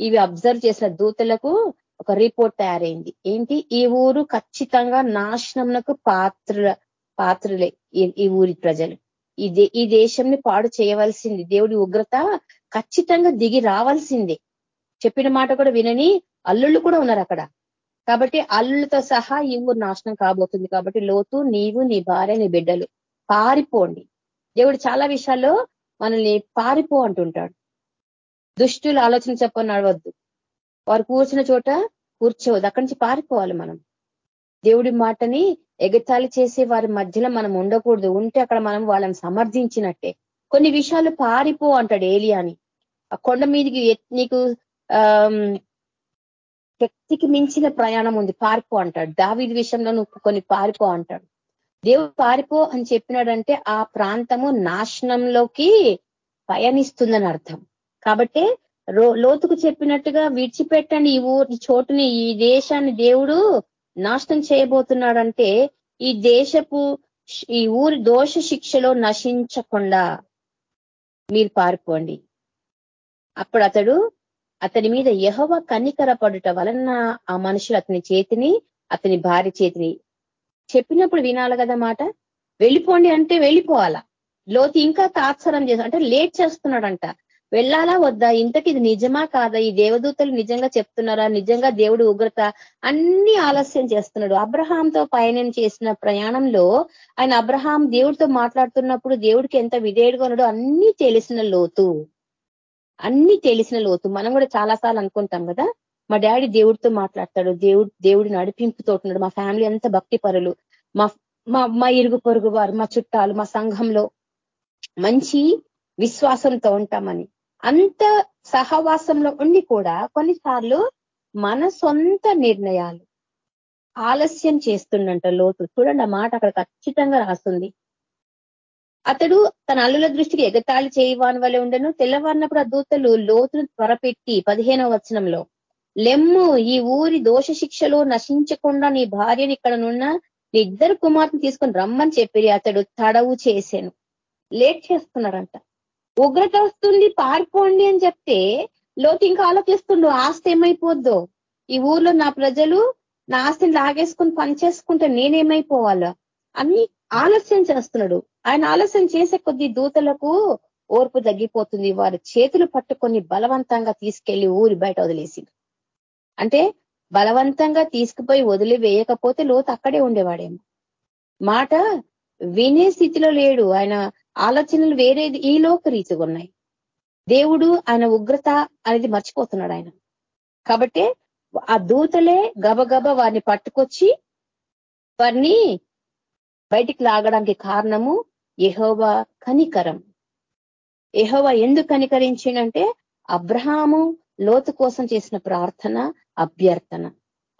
ఇవి అబ్జర్వ్ చేసిన దూతలకు ఒక రిపోర్ట్ తయారైంది. ఏంటి? ఈ ఊరు ఖచ్చితంగా నాశనంకు పాత్ర పాత్రలే ఈ ఊరి ప్రజలు. ఈ ఈ దేశంని పాడు చేయవలసింది దేవుడి ఉగ్రత ఖచ్చితంగా దిగి రావాల్సిందే. చెప్పిన మాట కూడా వినని అల్లుళ్ళు కూడా ఉన్నారు అక్కడ. కాబట్టి అల్లులతో సహా ఈ ఊరు నాశనం కాబోతుంది. కాబట్టి లోతు నీవు నీ భార్య నీ బిడ్డలు పారిపోండి. దేవుడు చాలా విషయాల్లో మనల్ని పారిపో అంటుంటాడు. దుష్టుల ఆలోచన చెప్పని నడవద్దు. వారు కూర్చున్న చోట కూర్చోవద్దు. అక్కడి నుంచి పారిపోవాలి మనం. దేవుడి మాటని ఎగతాళి చేసే వారి మధ్యలో మనం ఉండకూడదు. ఉంటే అక్కడ మనం వాళ్ళని సమర్థించినట్టే. కొన్ని విషయాలు పారిపో అంటాడు ఏలియాని. ఆ కొండ మీదికి నీకు శక్తికి మించిన ప్రయాణం ఉంది. పారిపో అంటాడు. దావిది విషయంలో నువ్వు కొన్ని పారిపో అంటాడు. దేవుడు పారిపో అని చెప్పినాడంటే ఆ ప్రాంతము నాశనంలోకి పయనిస్తుందని అర్థం. కాబట్టి లోతుకు చెప్పినట్టుగా విడిచిపెట్టండి ఈ ఊరి చోటుని ఈ దేశాన్ని దేవుడు నాశనం చేయబోతున్నాడంటే ఈ దేశపు ఈ ఊరి దోష శిక్షలో నశించకుండా మీరు పారిపోండి. అప్పుడు అతడు అతని మీద యహవ కనికర పడుట వలన ఆ మనుషులు అతని చేతిని అతని భార్య చేతిని చెప్పినప్పుడు వినాలి కదా మాట? వెళ్ళిపోండి అంటే వెళ్ళిపోవాలా? లోతు ఇంకా తాత్సరం చేస్తా అంటే లేట్ చేస్తున్నాడంట. వెళ్ళాలా వద్దా? ఇంతకి ఇది నిజమా కాదా? ఈ దేవదూతలు నిజంగా చెప్తున్నారా? నిజంగా దేవుడు ఉగ్రత? అన్ని ఆలస్యం చేస్తున్నాడు. అబ్రహాంతో పయనం చేసిన ప్రయాణంలో ఆయన అబ్రహాం దేవుడితో మాట్లాడుతున్నప్పుడు దేవుడికి ఎంత విధేయుడుగా ఉన్నాడో అన్ని తెలిసిన లోతు. అన్ని తెలిసిన లోతు. మనం కూడా చాలా సార్లు అనుకుంటాం కదా? మా డాడీ దేవుడితో మాట్లాడతాడు. దేవుడు దేవుడి నడిపింపుతో ఉన్నాడు. మా ఫ్యామిలీ అంతా భక్తి పరులు. మా మా ఇరుగు పొరుగు వారు మా చుట్టాలు మా సంఘంలో మంచి విశ్వాసంతో ఉంటామని. అంత సహవాసంలో ఉండి కూడా కొన్నిసార్లు మన సొంత నిర్ణయాలు ఆలస్యం చేస్తుండంట లోతు. చూడండి ఆ మాట అక్కడ ఖచ్చితంగా రాస్తుంది. అతడు తన అల్లుల దృష్టికి ఎగతాళి చేయవాని వల్ల ఉండను. తెల్లవారినప్పుడు ఆ దూతలు లోతును త్వరపెట్టి పదిహేనవ వచనంలో లెమ్ము ఈ ఊరి దోష శిక్షలో నశించకుండా నీ భార్యని ఇక్కడ నున్న నీ ఇద్దరు కుమార్తెను తీసుకొని రమ్మని చెప్పి అతడు తడవు చేశాను లేట్ చేస్తున్నారంట. ఉగ్రత వస్తుంది పారిపోండి అని చెప్తే లోతు ఇంకా ఆలోచిస్తుండు ఆస్తి ఏమైపోద్దో? ఈ ఊర్లో నా ప్రజలు నా ఆస్తిని లాగేసుకుని పనిచేసుకుంటే నేనేమైపోవాలా? అని ఆలస్యం చేస్తున్నాడు. ఆయన ఆలస్యం చేసే కొద్ది దూతలకు ఓర్పు తగ్గిపోతుంది. వారి చేతులు పట్టుకొని బలవంతంగా తీసుకెళ్ళి ఊరి బయట వదిలేసి అంటే బలవంతంగా తీసుకుపోయి వదిలి వేయకపోతే లోతు అక్కడే ఉండేవాడేమో. మాట వినే స్థితిలో లేడు. ఆయన ఆలోచనలు వేరేది ఈ లోక రీతిగా ఉన్నాయి. దేవుడు ఆయన ఉగ్రత అనేది మర్చిపోతున్నాడు ఆయన. కాబట్టి ఆ దూతలే గబగబ వారిని పట్టుకొచ్చి వారిని బయటికి లాగడానికి కారణము యహోవా కనికరం. ఎహోవా ఎందుకు కనికరించిందంటే అబ్రహాము లోతు కోసం చేసిన ప్రార్థన అభ్యర్థన.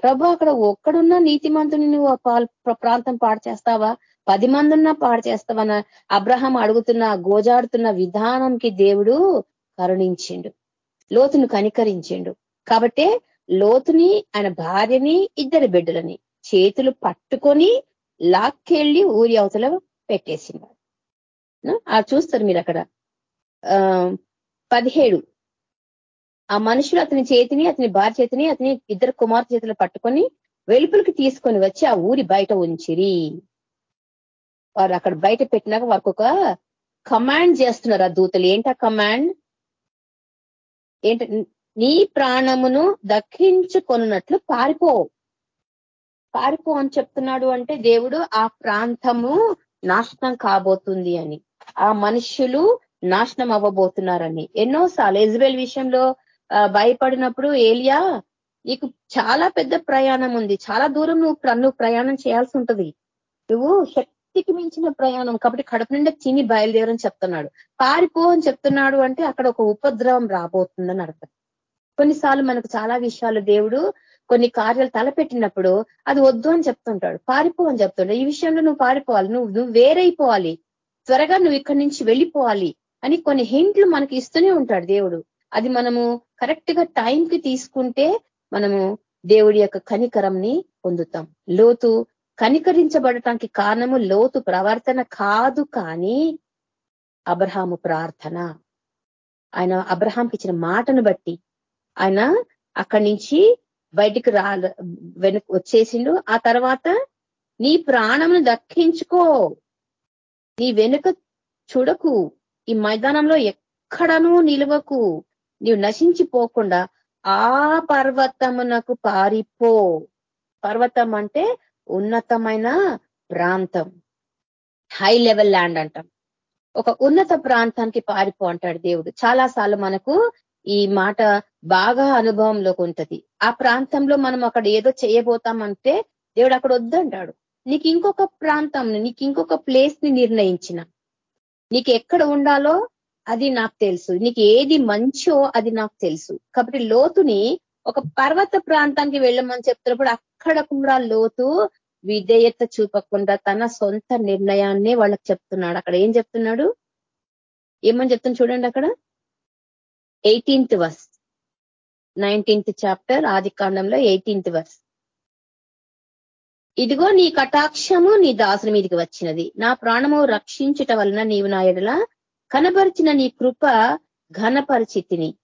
ప్రభు అక్కడ ఒక్కడున్నా నీతిమంతుని నువ్వు ప్రాంతం పాడు చేస్తావా? పది మంది ఉన్నా పాడు చేస్తావన్న అబ్రహం అడుగుతున్న గోజాడుతున్న విధానంకి దేవుడు కరుణించిండు. లోతును కనికరించిండు. కాబట్టే లోతుని ఆయన భార్యని ఇద్దరి బిడ్డలని చేతులు పట్టుకొని లాక్కెళ్ళి ఊరి అవతల పెట్టేసింది ఆ చూస్తారు మీరు అక్కడ. పదిహేడు. ఆ మనుషులు అతని చేతిని అతని భార్య చేతిని అతని ఇద్దరు కుమార్తె చేతులు పట్టుకొని వెలుపులకి తీసుకొని వచ్చి ఆ ఊరి బయట ఉంచిరి. వారు అక్కడ బయట పెట్టినాక వారికి ఒక కమాండ్ చేస్తున్నారు ఆ దూతలు. ఏంట కమాండ్ ఏంట? నీ ప్రాణమును దక్కించుకొనున్నట్లు పారిపో. పారిపో అని చెప్తున్నాడు అంటే దేవుడు ఆ ప్రాంతము నాశనం కాబోతుంది అని. ఆ మనుషులు నాశనం అవ్వబోతున్నారని. ఎన్నోసార్లు ఇజ్రాయల్ విషయంలో భయపడినప్పుడు ఏలియా నీకు చాలా పెద్ద ప్రయాణం ఉంది. చాలా దూరం నువ్వు నువ్వు ప్రయాణం చేయాల్సి ఉంటుంది. నువ్వు శక్తికి మించిన ప్రయాణం. కాబట్టి కడుపు నిండా తిని బయలుదేరని చెప్తున్నాడు. పారిపో అని చెప్తున్నాడు అంటే అక్కడ ఒక ఉపద్రవం రాబోతుందని అర్థం. కొన్నిసార్లు మనకు చాలా విషయాలు దేవుడు కొన్ని కార్యాలు తలపెట్టినప్పుడు అది వద్దు అని చెప్తుంటాడు. పారిపో అని చెప్తుంటాడు. ఈ విషయంలో నువ్వు పారిపోవాలి. నువ్వు నువ్వు వేరైపోవాలి. త్వరగా నువ్వు ఇక్కడి నుంచి వెళ్ళిపోవాలి అని కొన్ని హింట్లు మనకి ఇస్తూనే ఉంటాడు దేవుడు. అది మనము కరెక్ట్గా టైంకి తీసుకుంటే మనము దేవుడి యొక్క కనికరంని పొందుతాం. లోతు కనికరించబడటానికి కారణము లోతు ప్రవర్తన కాదు కానీ అబ్రహాము ప్రార్థన. ఆయన అబ్రహాంకి ఇచ్చిన మాటను బట్టి ఆయన అక్కడి నుంచి బయటికి రా వెనుక వచ్చేసిండు. ఆ తర్వాత నీ ప్రాణమును దక్కించుకో నీ వెనుక చూడకు ఈ మైదానంలో ఎక్కడనూ నిలవకు నీవు నశించిపోకుండా ఆ పర్వతమునకు పారిపో. పర్వతం అంటే ఉన్నతమైన ప్రాంతం. హై లెవెల్ ల్యాండ్ అంటాం. ఒక ఉన్నత ప్రాంతానికి పారిపో అంటాడు దేవుడు. చాలా సార్లు మనకు ఈ మాట బాగా అనుభవంలోకి ఉంటది. ఆ ప్రాంతంలో మనం అక్కడ ఏదో చేయబోతామంటే దేవుడు అక్కడ వద్దంటాడు. నీకు ఇంకొక ప్రాంతం నీకు ఇంకొక ప్లేస్ని నిర్ణయించిన. నీకు ఎక్కడ ఉండాలో అది నాకు తెలుసు. నీకు ఏది మంచో అది నాకు తెలుసు. కాబట్టి లోతుని ఒక పర్వత ప్రాంతానికి వెళ్ళమని చెప్తున్నప్పుడు అక్కడ కూడా లోతు విధేయత చూపకుండా తన సొంత నిర్ణయాన్నే వాళ్ళకి చెప్తున్నాడు. అక్కడ ఏం చెప్తున్నాడు? ఏమని చెప్తున్నా చూడండి అక్కడ. ఎయిటీన్త్ వర్స్ నైన్టీన్త్ చాప్టర్ ఆది కాండంలో ఎయిటీన్త్ వర్స్ ఇదిగో నీ కటాక్షము నీ దాసుని మీదికి వచ్చినది. నా ప్రాణము రక్షించుట వలన నీవు నా ఎడల కనపరిచిన నీ కృప ఘనపరిచితిని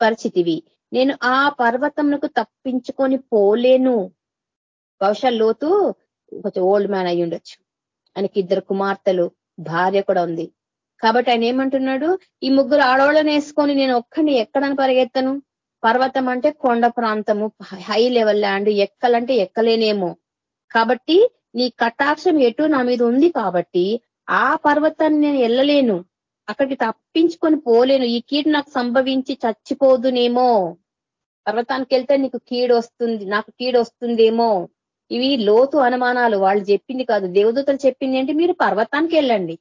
పరిచితివి. నేను ఆ పర్వతంకు తప్పించుకొని పోలేను. బహుశా లోతు కొంచెం ఓల్డ్ మ్యాన్ అయి ఉండొచ్చు. ఆయనకి ఇద్దరు కుమార్తెలు భార్య కూడా ఉంది. కాబట్టి ఆయన ఏమంటున్నాడు? ఈ ముగ్గురు ఆడవాళ్ళని వేసుకొని నేను ఒక్కడిని ఎక్కడని పరిగెత్తను? పర్వతం అంటే కొండ ప్రాంతము హై లెవెల్ ల్యాండ్ ఎక్కలంటే ఎక్కలేనేమో. కాబట్టి నీ కటాక్షం ఎటు నా మీద ఉంది కాబట్టి ఆ పర్వతాన్ని నేను వెళ్ళలేను అక్కడికి తప్పించుకొని పోలేను. ఈ కీడు నాకు సంభవించి చచ్చిపోదునేమో. పర్వతానికి వెళ్తే నీకు కీడు వస్తుంది నాకు కీడు వస్తుందేమో. ఇవి లోతు అనుమానాలు. వాళ్ళు చెప్పింది కాదు. దేవదూతలు చెప్పింది ఏంటి? మీరు పర్వతానికి వెళ్ళండి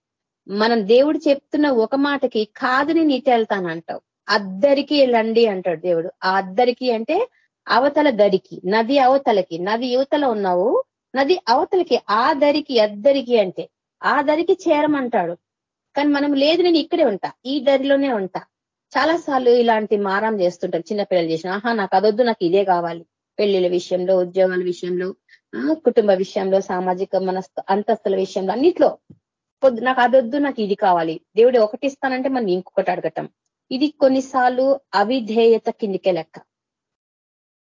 మనం దేవుడు చెప్తున్న ఒక మాటకి కాదని నీటి వెళ్తానంటావు. అద్దరికి వెళ్ళండి అంటాడు దేవుడు. ఆ అద్దరికి అంటే అవతల దరికి నది అవతలకి. నది యువతల ఉన్నావు. నది అవతలకి ఆ దరికి అద్దరికి అంటే ఆ దరికి చేరమంటాడు. కానీ మనం లేదు నేను ఇక్కడే ఉంటా. ఈ దరిలోనే ఉంటా. చాలా సార్లు ఇలాంటి మారం చేస్తుంటారు చిన్నపిల్లలు చేసిన. ఆహా నాకు అదొద్దు నాకు ఇదే కావాలి. పెళ్ళిళ్ళ విషయంలో ఉద్యోగాల విషయంలో కుటుంబ విషయంలో సామాజిక మన అంతస్తుల విషయంలో అన్నిట్లో. పొద్దు నాకు అదొద్దు నాకు ఇది కావాలి. దేవుడు ఒకటి ఇస్తానంటే మనం ఇంకొకటి అడగటం. ఇది కొన్నిసార్లు అవిధేయత కిందికే లెక్క.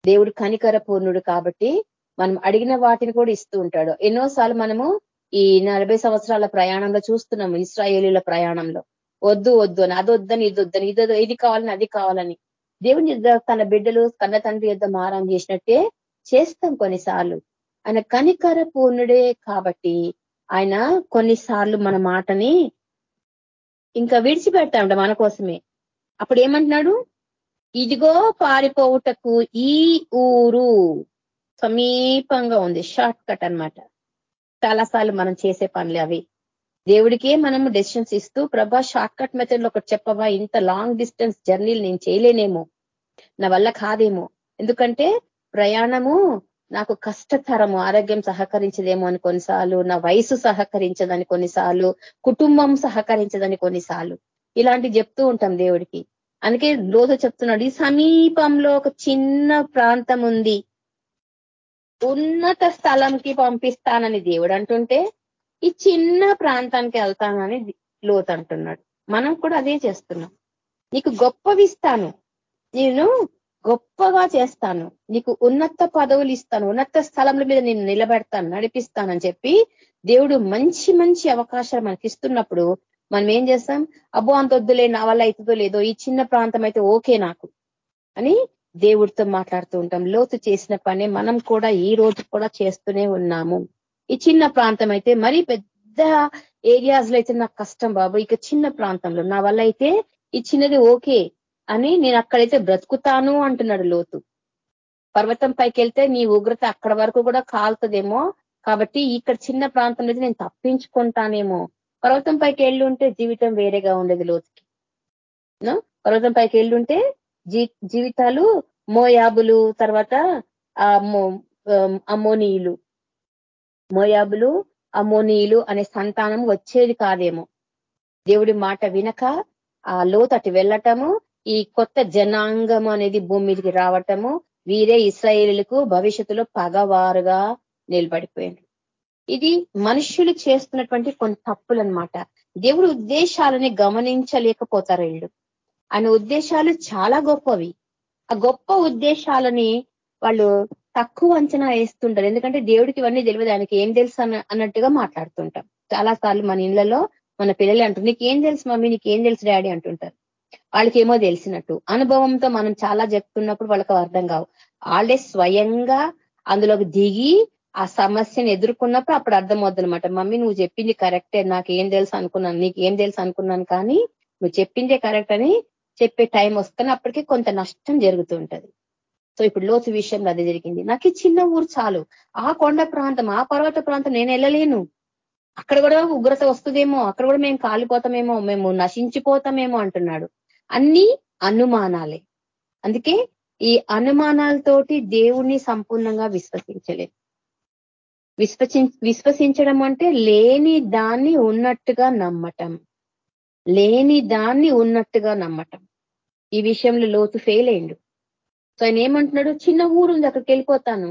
దేవుడు కనికర పూర్ణుడు కాబట్టి మనం అడిగిన వాటిని కూడా ఇస్తూ ఉంటాడు. ఎన్నోసార్లు మనము ఈ నలభై సంవత్సరాల ప్రయాణంలో చూస్తున్నాము ఇస్రాయేలీల ప్రయాణంలో. వద్దు వద్దు అని అదొద్దని ఇది ఇదో ఇది ఇది కావాలని అది కావాలని. దేవుని తన బిడ్డలు కన్న తండ్రి యుద్ధ మారం చేసినట్టే చేస్తాం కొన్నిసార్లు. ఆయన కనికర పూర్ణుడే కాబట్టి ఆయన కొన్నిసార్లు మన మాటని ఇంకా విడిచిపెడతామంట మన కోసమే. అప్పుడు ఏమంటున్నాడు? ఇదిగో పారిపోవుటకు ఈ ఊరు సమీపంగా ఉంది. షార్ట్ కట్ అనమాట చాలాసార్లు మనం చేసే పనులు అవి. దేవుడికే మనము డెసిషన్స్ ఇస్తూ ప్రభా షార్ట్ కట్ మెథడ్లో ఒకటి చెప్పవా ఇంత లాంగ్ డిస్టెన్స్ జర్నీలు నేను చేయలేనేమో. నా వల్ల కాదేమో. ఎందుకంటే ప్రయాణము నాకు కష్టతరము ఆరోగ్యం సహకరించదేమో అని కొన్నిసార్లు నా వయసు సహకరించదని కొన్నిసార్లు కుటుంబం సహకరించదని కొన్నిసార్లు. ఇలాంటి చెప్తూ ఉంటాం దేవుడికి. అందుకే లోతో చెప్తున్నాడు ఈ సమీపంలో ఒక చిన్న ప్రాంతం ఉంది. ఉన్నత స్థలంకి పంపిస్తానని దేవుడు అంటుంటే ఈ చిన్న ప్రాంతానికి వెళ్తానని లోతు అంటున్నాడు. మనం కూడా అదే చేస్తున్నాం. నీకు గొప్పవిస్తాను. నేను గొప్పగా చేస్తాను. నీకు ఉన్నత పదవులు ఇస్తాను. ఉన్నత స్థలంలో మీద నేను నిలబెడతాను నడిపిస్తానని చెప్పి దేవుడు మంచి మంచి అవకాశాలు మనకి ఇస్తున్నప్పుడు మనం ఏం చేస్తాం? అబ్బో అంత వద్దులే నా వల్ల అవుతుందో లేదో ఈ చిన్న ప్రాంతం అయితే ఓకే నాకు అని దేవుడితో మాట్లాడుతూ ఉంటాం. లోతు చేసిన పని మనం కూడా ఈ రోజు కూడా చేస్తూనే ఉన్నాము. ఈ చిన్న ప్రాంతం అయితే మరీ పెద్ద ఏరియాస్లో అయితే నాకు కష్టం బాబు. ఇక చిన్న ప్రాంతంలో నా వల్ల అయితే ఈ చిన్నది ఓకే అని నేను అక్కడైతే బ్రతుకుతాను అంటున్నాడు లోతు. పర్వతం పైకి వెళ్తే నీ ఉగ్రత అక్కడ వరకు కూడా కాలుతుందేమో. కాబట్టి ఇక్కడ చిన్న ప్రాంతం అయితే నేను తప్పించుకుంటానేమో. పర్వతం పైకి వెళ్ళి ఉంటే జీవితం వేరేగా ఉండేది లోతుకి. పర్వతం పైకి వెళ్ళి ఉంటే జీవితాలు మోయాబులు తర్వాత అమోనీయులు మోయాబులు అమోనీయులు అనే సంతానం వచ్చేది కాదేమో. దేవుడి మాట వినక ఆ లోతటి వెళ్ళటము ఈ కొత్త జనాంగం అనేది భూమి మీదకి రావటము వీరే ఇస్రాయేలీలకు భవిష్యత్తులో పగవారుగా నిలబడిపోయింది ఇది మనుషులు చేస్తున్నటువంటి కొన్ని తప్పులు అనమాట దేవుడి ఉద్దేశాలని గమనించలేకపోతారు వీళ్ళు. ఆయన ఉద్దేశాలు చాలా గొప్పవి. ఆ గొప్ప ఉద్దేశాలని వాళ్ళు తక్కువ అంచనా వేస్తుంటారు. ఎందుకంటే దేవుడికి ఇవన్నీ తెలియదు. ఆయనకి ఏం తెలుసు అన్నట్టుగా మాట్లాడుతుంటాం. చాలా సార్లు మన ఇళ్ళలో మన పిల్లలు అంటారు నీకేం తెలుసు మమ్మీ? నీకేం తెలుసు డాడీ? అంటుంటారు. వాళ్ళకి ఏమో తెలిసినట్టు. అనుభవంతో మనం చాలా చెప్తున్నప్పుడు వాళ్ళకి అర్థం కావు. వాళ్ళే స్వయంగా అందులోకి దిగి ఆ సమస్యను ఎదుర్కొన్నప్పుడు అప్పుడు అర్థమవుతుందనమాట మమ్మీ నువ్వు చెప్పింది కరెక్టే. నాకు ఏం తెలుసు అనుకున్నాను. నీకు ఏం తెలుసు అనుకున్నాను కానీ నువ్వు చెప్పిందే కరెక్ట్ అని చెప్పే టైం వస్తున్నప్పటికీ కొంత నష్టం జరుగుతుంటది సో ఇప్పుడు లోతు విషయంలో అది జరిగింది. నాకు చిన్న ఊరు చాలు. ఆ కొండ ప్రాంతం ఆ పర్వత ప్రాంతం నేను వెళ్ళలేను. అక్కడ కూడా ఉగ్రత వస్తుందేమో అక్కడ కూడా మేము కాలిపోతామేమో మేము నశించిపోతామేమో అంటున్నాడు. అన్ని అనుమానాలే. అందుకే ఈ అనుమానాలతోటి దేవుణ్ణి సంపూర్ణంగా విశ్వసించలేదు విశ్వసి విశ్వసించడం అంటే లేని దాన్ని ఉన్నట్టుగా నమ్మటం. లేని దాన్ని ఉన్నట్టుగా నమ్మటం. ఈ విషయంలో లోతు ఫెయిల్ అయిండు సో ఆయన ఏమంటున్నాడు? చిన్న ఊరుంది అక్కడికి వెళ్ళిపోతాను.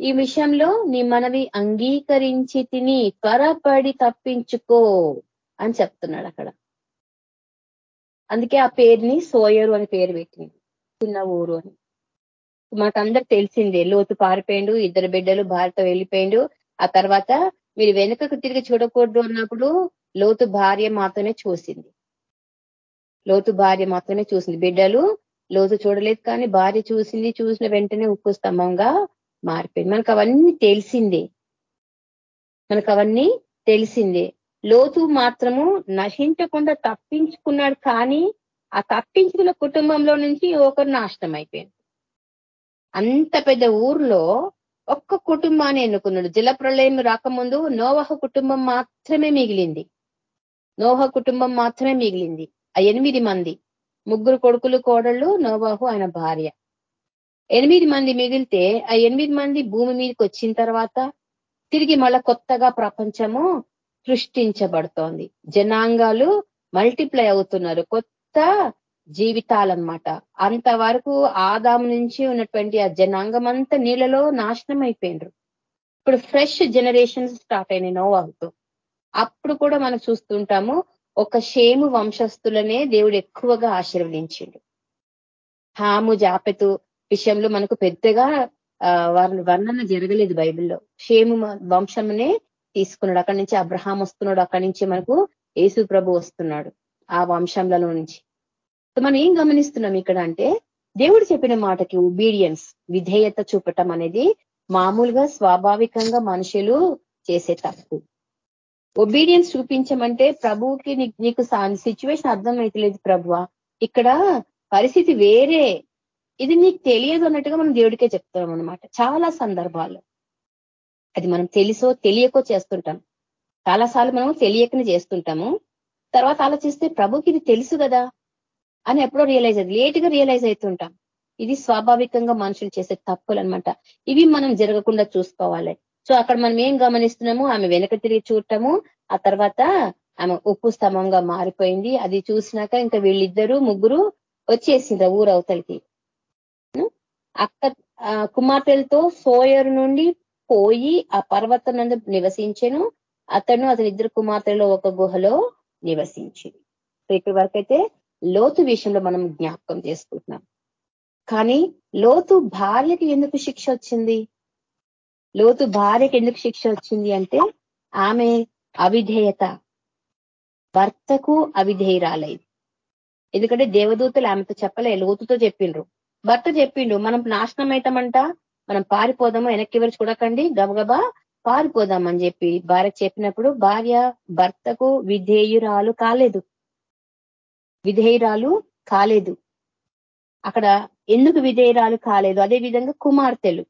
ఈ విషయంలో నీ మనవి అంగీకరించి తిని త్వరపడి తప్పించుకో అని చెప్తున్నాడు అక్కడ. అందుకే ఆ పేరుని సోయరు అని పేరు పెట్టింది చిన్న ఊరు అని. మాకందరు తెలిసిందే లోతు పారిపోయిండు ఇద్దరు బిడ్డలు భారత వెళ్ళిపోయిండు. ఆ తర్వాత మీరు వెనుకకు తిరిగి చూడకూడదు అన్నప్పుడు లోతు భార్య మాత్రమే చూసింది. లోతు భార్య మాత్రమే చూసింది. బిడ్డలు లోతు చూడలేదు కానీ భార్య చూసింది చూసిన వెంటనే ఉక్కు స్తంభంగా మారిపోయింది. మనకు అవన్నీ తెలిసిందే. మనకు అవన్నీ తెలిసిందే. లోతు మాత్రము నశించకుండా తప్పించుకున్నాడు కానీ ఆ తప్పించుకున్న కుటుంబంలో నుంచి ఒకరు నాశనం అయిపోయింది. అంత పెద్ద ఊర్లో ఒక్క కుటుంబాన్ని ఎన్నుకున్నాడు. జలప్రలయం రాకముందు నోవహ కుటుంబం మాత్రమే మిగిలింది. నోహ కుటుంబం మాత్రమే మిగిలింది. ఎనిమిది మంది. ముగ్గురు కొడుకులు కోడళ్ళు నోబాహు ఆయన భార్య. ఎనిమిది మంది మిగిలితే ఆ ఎనిమిది మంది భూమి మీదకి వచ్చిన తర్వాత తిరిగి మళ్ళా కొత్తగా ప్రపంచము సృష్టించబడుతోంది. జనాంగాలు మల్టిప్లై అవుతున్నారు. కొత్త జీవితాలన్నమాట. అంతవరకు ఆదాం నుంచి ఉన్నటువంటి ఆ జనాంగం అంతా నీళ్ళలో నాశనం అయిపోయిండ్రు ఇప్పుడు ఫ్రెష్ జనరేషన్ స్టార్ట్ అయినాయి నోవాహుతో. అప్పుడు కూడా మనం చూస్తుంటాము ఒక షేము వంశస్థులనే దేవుడు ఎక్కువగా ఆశీర్వదించిండు. హాము జాపెతు విషయంలో మనకు పెద్దగా వర్ణన జరగలేదు బైబిల్లో. షేము వంశంనే తీసుకున్నాడు. అక్కడి నుంచి అబ్రహాం వస్తున్నాడు. అక్కడి నుంచి మనకు యేసు ప్రభు వస్తున్నాడు ఆ వంశంలో నుంచి. మనం ఏం గమనిస్తున్నాం ఇక్కడ అంటే దేవుడు చెప్పిన మాటకి ఒబీడియన్స్ విధేయత చూపటం అనేది మామూలుగా స్వాభావికంగా మనుషులు చేసే తప్పు. ఒబీడియన్స్ చూపించమంటే ప్రభువుకి నీకు సిచ్యువేషన్ అర్థమవుతలేదు ప్రభువ. ఇక్కడ పరిస్థితి వేరే. ఇది నీకు తెలియదు అన్నట్టుగా మనం దేవుడికే చెప్తాం అనమాట చాలా సందర్భాల్లో అది మనం తెలుసో తెలియకో చేస్తుంటాం. చాలాసార్లు మనం తెలియకనే చేస్తుంటాము. తర్వాత ఆలోచిస్తే ప్రభుకి ఇది తెలుసు కదా అని ఎప్పుడో రియలైజ్ అయ్యింది. లేట్గా రియలైజ్ అవుతుంటాం. ఇది స్వాభావికంగా మనుషులు చేసే తప్పులు అనమాట ఇవి మనం జరగకుండా చూసుకోవాలి. సో అక్కడ మనం ఏం గమనిస్తున్నాము? ఆమె వెనక తిరిగి చూడటము ఆ తర్వాత ఆమె ఉప్పు స్తంభంగా మారిపోయింది. అది చూసినాక ఇంకా వీళ్ళిద్దరూ ముగ్గురు వచ్చేసింది ఊరు అవతలికి. అక్క కుమార్తెలతో సోయర్ నుండి పోయి ఆ పర్వతం నందు నివసించెను. అతను అతని ఇద్దరు కుమార్తెలో ఒక గుహలో నివసించింది. ఇక్కడి వరకైతే లోతు విషయంలో మనం జ్ఞాపకం చేసుకుంటున్నాం. కానీ లోతు భార్యకి ఎందుకు శిక్ష వచ్చింది? లోతు భార్యకి ఎందుకు శిక్ష వచ్చింది అంటే ఆమె అవిధేయత. భర్తకు అవిధేయరాలేదు ఎందుకంటే దేవదూతలు ఆమెతో చెప్పలే లోతుతో చెప్పిండ్రు. భర్త చెప్పిండు మనం నాశనం అవుతామంట మనం పారిపోదాము వెనక్కి ఎవరు చూడకండి గబగబా పారిపోదామని చెప్పి భార్య చెప్పినప్పుడు భార్య భర్తకు విధేయురాలు కాలేదు. విధేయురాలు కాలేదు. అక్కడ ఎందుకు విధేయురాలు కాలేదు? అదే విధంగా కుమార్తెలు.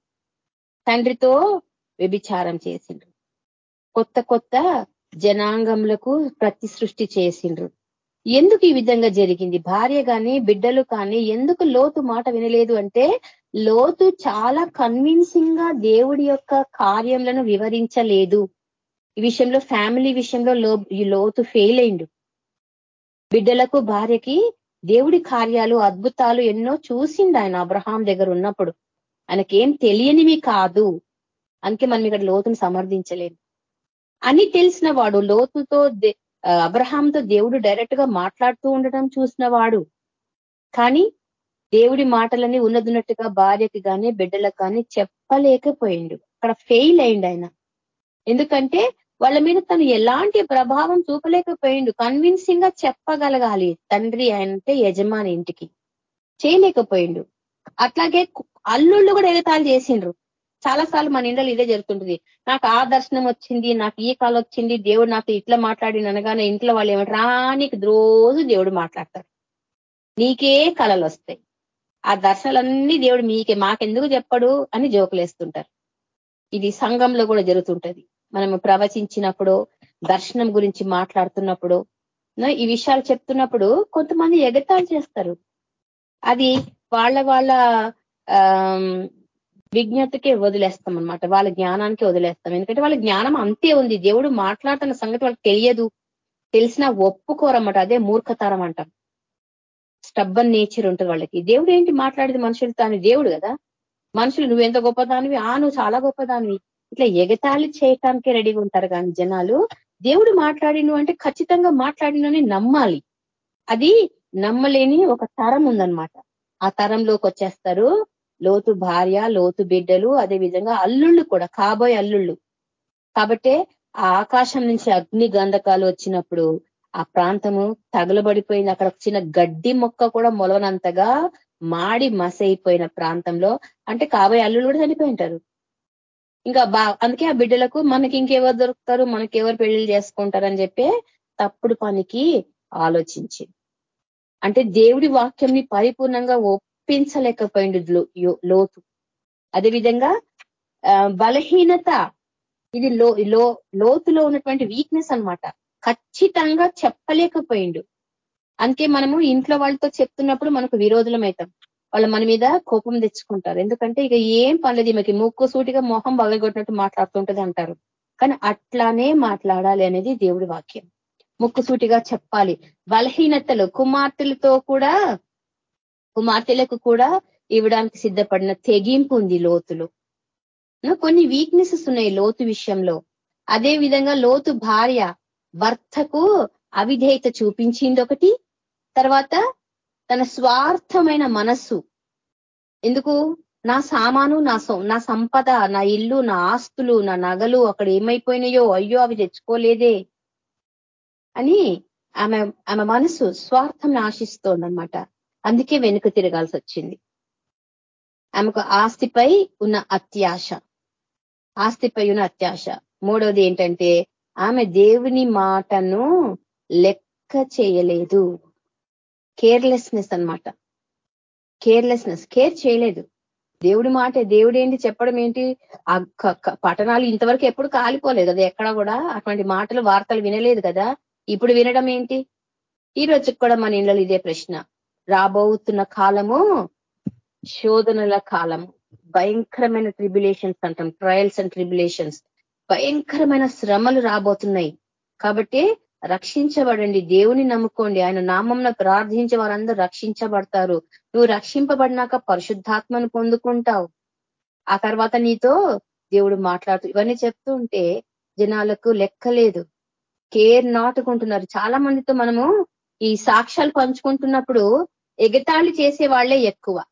తండ్రితో వ్యభిచారం చేసిండ్రు. కొత్త కొత్త జనాంగములకు ప్రతి సృష్టి చేసిండ్రు. ఎందుకు ఈ విధంగా జరిగింది? భార్య కానీ బిడ్డలు కానీ ఎందుకు లోతు మాట వినలేదు అంటే లోతు చాలా కన్విన్సింగ్గా దేవుడి యొక్క కార్యములను వివరించలేదు. ఈ విషయంలో ఫ్యామిలీ విషయంలో ఈ లోతు ఫెయిల్ అయిండు. బిడ్డలకు భార్యకి దేవుడి కార్యాలు అద్భుతాలు ఎన్నో చూసిండు ఆయన అబ్రహాం దగ్గర ఉన్నప్పుడు. ఆయనకేం తెలియనివి కాదు. అందుకే మనం ఇక్కడ లోతును సమర్థించలేదు. అని తెలిసిన వాడు లోతుతో అబ్రహాంతో దేవుడు డైరెక్ట్గా మాట్లాడుతూ ఉండటం చూసిన వాడు. కానీ దేవుడి మాటలని ఉన్నదిన్నట్టుగా భార్యకి కానీ బిడ్డలకు కానీ చెప్పలేకపోయిండు. అక్కడ ఫెయిల్ అయిండు ఆయన. ఎందుకంటే వాళ్ళ మీద తను ఎలాంటి ప్రభావం చూపలేకపోయిండు. కన్విన్సింగ్గా చెప్పగలగాలి. తండ్రి అంటే యజమాని ఇంటికి. చేయలేకపోయిండు. అట్లాగే అల్లుళ్ళు కూడా ఎగతాళి చేసిండ్రు. చాలా సార్లు మన ఇండలు ఇదే జరుగుతుంటుంది. నాకు ఆ దర్శనం వచ్చింది నాకు ఈ కాలం వచ్చింది దేవుడు నాకు ఇట్లా మాట్లాడి అనగానే ఇంట్లో వాళ్ళు ఏమంటారు ఆ నీకు రోజు దేవుడు మాట్లాడతాడు. నీకే కళలు వస్తాయి. ఆ దర్శనాలన్నీ దేవుడు మీకే మాకెందుకు చెప్పడు అని జోకులేస్తుంటారు. ఇది సంఘంలో కూడా జరుగుతుంటది. మనం ప్రవచించినప్పుడు దర్శనం గురించి మాట్లాడుతున్నప్పుడు ఈ విషయాలు చెప్తున్నప్పుడు కొంతమంది ఎగతాలు చేస్తారు. అది వాళ్ళ వాళ్ళ విజ్ఞతకే వదిలేస్తాం అనమాట వాళ్ళ జ్ఞానానికి వదిలేస్తాం. ఎందుకంటే వాళ్ళ జ్ఞానం అంతే ఉంది. దేవుడు మాట్లాడుతున్న సంగతి వాళ్ళకి తెలియదు. తెలిసినా ఒప్పుకోరన్నమాట. అదే మూర్ఖతరం అంటాం. స్టబ్బన్ నేచర్ ఉంటుంది వాళ్ళకి. దేవుడు ఏంటి మాట్లాడేది మనుషులు? తాను దేవుడు కదా. మనుషులు నువ్వెంత గొప్పదానివి? ఆ నువ్వు చాలా గొప్పదానివి. ఇట్లా ఎగతాళి చేయటానికే రెడీగా ఉంటారు కానీ జనాలు. దేవుడు మాట్లాడిను అంటే ఖచ్చితంగా మాట్లాడినని నమ్మాలి. అది నమ్మలేని ఒక తరం ఉందన్నమాట. ఆ తరంలోకి వచ్చేస్తారు లోతు భార్య లోతు బిడ్డలు అదే విధంగా అల్లుళ్ళు కూడా కాబోయే అల్లుళ్ళు. కాబట్టే ఆ ఆకాశం నుంచి అగ్ని గంధకాలు వచ్చినప్పుడు ఆ ప్రాంతము తగలబడిపోయింది. అక్కడ చిన్న గడ్డి మొక్క కూడా మొలవనంతగా మాడి మసైపోయిన ప్రాంతంలో అంటే కాబోయే అల్లుళ్ళు కూడా చనిపోయింటారు. ఇంకా బా అందుకే ఆ బిడ్డలకు మనకి ఇంకెవరు దొరుకుతారు? మనకి ఎవరు పెళ్ళి చేసుకుంటారని చెప్పి తప్పుడు పనికి ఆలోచించి అంటే దేవుడి వాక్యంని పరిపూర్ణంగా ఒప్పించలేకపోయిండు లోతు. అదేవిధంగా బలహీనత ఇది లో లో లోతులో ఉన్నటువంటి వీక్నెస్ అనమాట ఖచ్చితంగా చెప్పలేకపోయిండు. అందుకే మనము ఇంట్లో వాళ్ళతో చెప్తున్నప్పుడు మనకు విరోధులం అవుతాం వాళ్ళు మన మీద కోపం తెచ్చుకుంటారు. ఎందుకంటే ఇక ఏం పర్లేదు ఈమెకి. ముక్కు సూటిగా మొహం బగలగొట్టినట్టు మాట్లాడుతుంటది అంటారు. కానీ అట్లానే మాట్లాడాలి అనేది దేవుడి వాక్యం. ముక్కు సూటిగా చెప్పాలి. బలహీనతలు కుమార్తెలతో కూడా కుమార్తెలకు కూడా ఇవ్వడానికి సిద్ధపడిన తెగింపు ఉంది లోతులు. కొన్ని వీక్నెసెస్ ఉన్నాయి లోతు విషయంలో. అదే విధంగా లోతు భార్య భర్తకు అవిధేయత చూపించింది ఒకటి. తర్వాత తన స్వార్థమైన మనస్సు. ఎందుకు? నా సామాను నా నా సంపద నా ఇల్లు నా ఆస్తులు నా నగలు అక్కడ ఏమైపోయినాయో అయ్యో అవి తెచ్చుకోలేదే. అని ఆమె ఆమె మనసు స్వార్థం ఆశిస్తోందనమాట అందుకే వెనుక తిరగాల్సి వచ్చింది. ఆమెకు ఆస్తిపై ఉన్న అత్యాశ. ఆస్తిపై ఉన్న అత్యాశ. మూడవది ఏంటంటే ఆమె దేవుని మాటను లెక్క చేయలేదు. కేర్లెస్నెస్ అనమాట కేర్లెస్నెస్. కేర్ చేయలేదు. దేవుడి మాట దేవుడు ఏంటి చెప్పడం ఏంటి? ఆ పట్టణాలు ఇంతవరకు ఎప్పుడు కాలిపోలేదు కదా ఎక్కడ కూడా అటువంటి మాటలు వార్తలు వినలేదు కదా. ఇప్పుడు వినడం ఏంటి? ఈ రోజు కూడా మన ఇళ్ళలో ఇదే ప్రశ్న. రాబోతున్న కాలము శోధనల కాలము. భయంకరమైన ట్రిబులేషన్స్ అంటాం ట్రయల్స్ అండ్ ట్రిబులేషన్స్ భయంకరమైన శ్రమలు రాబోతున్నాయి. కాబట్టి రక్షించబడండి దేవుని నమ్ముకోండి. ఆయన నామంలో ప్రార్థించే వారందరూ రక్షించబడతారు. నువ్వు రక్షింపబడినాక పరిశుద్ధాత్మను పొందుకుంటావు. ఆ తర్వాత నీతో దేవుడు మాట్లాడుతూ ఇవన్నీ చెప్తూ ఉంటే జనాలకు లెక్కలేదు కేర్ నాటుకుంటున్నారు. చాలా మందితో మనము ఈ సాక్ష్యాలు పంచుకుంటున్నప్పుడు ఎగతాళి చేసే వాళ్ళే ఎక్కువ.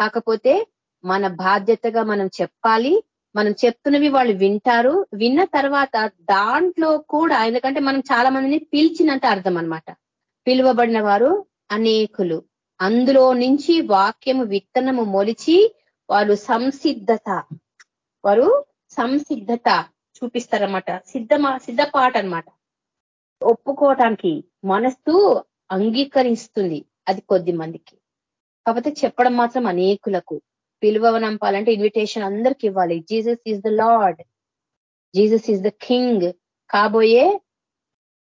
కాకపోతే మన బాధ్యతగా మనం చెప్పాలి మనం చెప్తున్నవి వాళ్ళు వింటారు. విన్న తర్వాత దాంట్లో కూడా ఎందుకంటే మనం చాలా మందిని పిలిచినంత అర్థం అనమాట పిలువబడిన వారు అనేకులు. అందులో నుంచి వాక్యము విత్తనము మొలిచి వారు సంసిద్ధత. వారు సంసిద్ధత. చూపిస్తారన్నమాట. సిద్ధమా సిద్ధపాట అనమాట ఒప్పుకోవటానికి మనస్సు అంగీకరిస్తుంది అది కొద్ది మందికి. కాకపోతే చెప్పడం మాత్రం అనేకులకు. పిలువనంపాలంటే ఇన్విటేషన్ అందరికి ఇవ్వాలి. Jesus is the lord Jesus is the king కాబోయే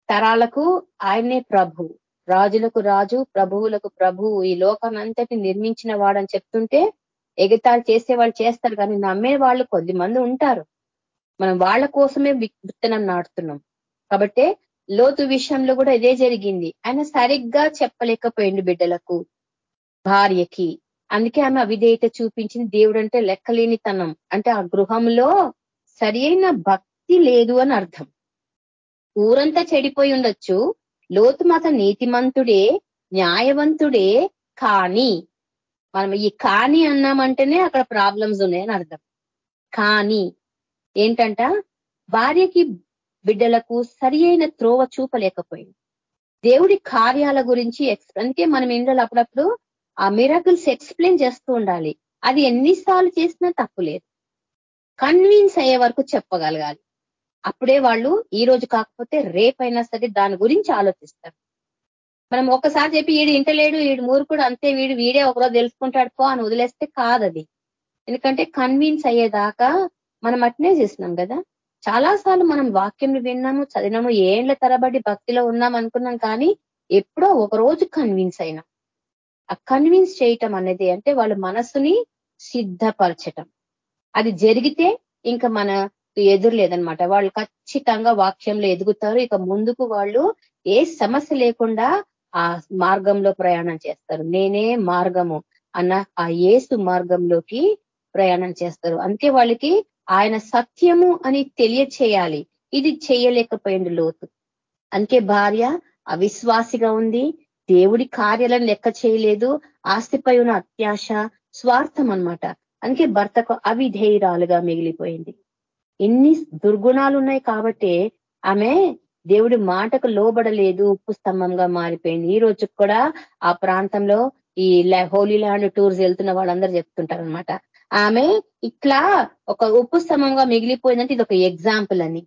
తరాలకు ఆయనే ప్రభు. రాజులకు రాజు ప్రభువులకు ప్రభువు ఈ లోకానంతటి నిర్మించిన వాడని చెప్తుంటే ఎగతాళి చేసే వాళ్ళు చేస్తారు కానీ నమ్మే వాళ్ళు కొద్ది మంది ఉంటారు. మనం వాళ్ళ కోసమే విత్తనం నాటుతున్నాం. కాబట్టి లోతు విషయంలో కూడా ఇదే జరిగింది. ఆయన సరిగ్గా చెప్పలేకపోయింది బిడ్డలకు భార్యకి. అందుకే ఆమె అవిధేయత చూపించింది. దేవుడు అంటే లెక్కలేనితనం. అంటే ఆ గృహంలో సరి భక్తి లేదు అని అర్థం. ఊరంతా చెడిపోయి ఉండొచ్చు. లోతు మాత నీతిమంతుడే న్యాయవంతుడే కానీ మనం ఈ కానీ అన్నామంటేనే అక్కడ ప్రాబ్లమ్స్ ఉన్నాయని అర్థం. కానీ ఏంటంట? భార్యకి బిడ్డలకు సరి అయిన త్రోవ చూపలేకపోయింది. దేవుడి కార్యాల గురించి అందుకే మనం ఇంట్లో అప్పుడప్పుడు ఆ మిరకుల్స్ ఎక్స్ప్లెయిన్ చేస్తూ ఉండాలి. అది ఎన్నిసార్లు చేసినా తప్పులేదు కన్విన్స్ అయ్యే వరకు చెప్పగలగాలి. అప్పుడే వాళ్ళు ఈ రోజు కాకపోతే రేపైనా సరే దాని గురించి ఆలోచిస్తారు. మనం ఒకసారి చెప్పి వీడు ఇంటలేడు వీడు కూడా అంతే వీడు వీడే ఒకరోజు తెలుసుకుంటాడు పో అని వదిలేస్తే కాదది. ఎందుకంటే కన్విన్స్ అయ్యేదాకా మనం అట్నే చేసినాం కదా. చాలా సార్లు మనం వాక్యం విన్నాము చదివినాము ఏండ్ల తరబడి భక్తిలో ఉన్నాం అనుకున్నాం కానీ ఎప్పుడో ఒక రోజు కన్విన్స్ అయినాం. ఆ కన్విన్స్ చేయటం అనేది అంటే వాళ్ళ మనసుని సిద్ధపరచటం. అది జరిగితే ఇంకా మన ఎదురు లేదనమాట. వాళ్ళు ఖచ్చితంగా వాక్యంలో ఎదుగుతారు. ఇక ముందుకు వాళ్ళు ఏ సమస్య లేకుండా ఆ మార్గంలో ప్రయాణం చేస్తారు. నేనే మార్గము అన్న ఆ ఏసు మార్గంలోకి ప్రయాణం చేస్తారు. అందుకే వాళ్ళకి ఆయన సత్యము అని తెలియచేయాలి. ఇది చేయలేకపోయింది లోతు. అందుకే భార్య అవిశ్వాసిగా ఉంది. దేవుడి కార్యాలను లెక్క చేయలేదు. ఆస్తిపై ఉన్న అత్యాశ స్వార్థం అనమాట అందుకే భర్తకు అవిధేయురాలుగా మిగిలిపోయింది. ఎన్ని దుర్గుణాలు ఉన్నాయి కాబట్టి ఆమె దేవుడి మాటకు లోబడలేదు ఉప్పు స్తంభంగా మారిపోయింది. ఈ రోజు కూడా ఆ ప్రాంతంలో ఈ హోలీ ల్యాండ్ టూర్స్ వెళ్తున్న వాళ్ళందరూ చెప్తుంటారు అనమాట ఆమె ఇట్లా ఒక ఉప్పు స్తంభంగా మిగిలిపోయిందంటే ఇది ఒక ఎగ్జాంపుల్ అని.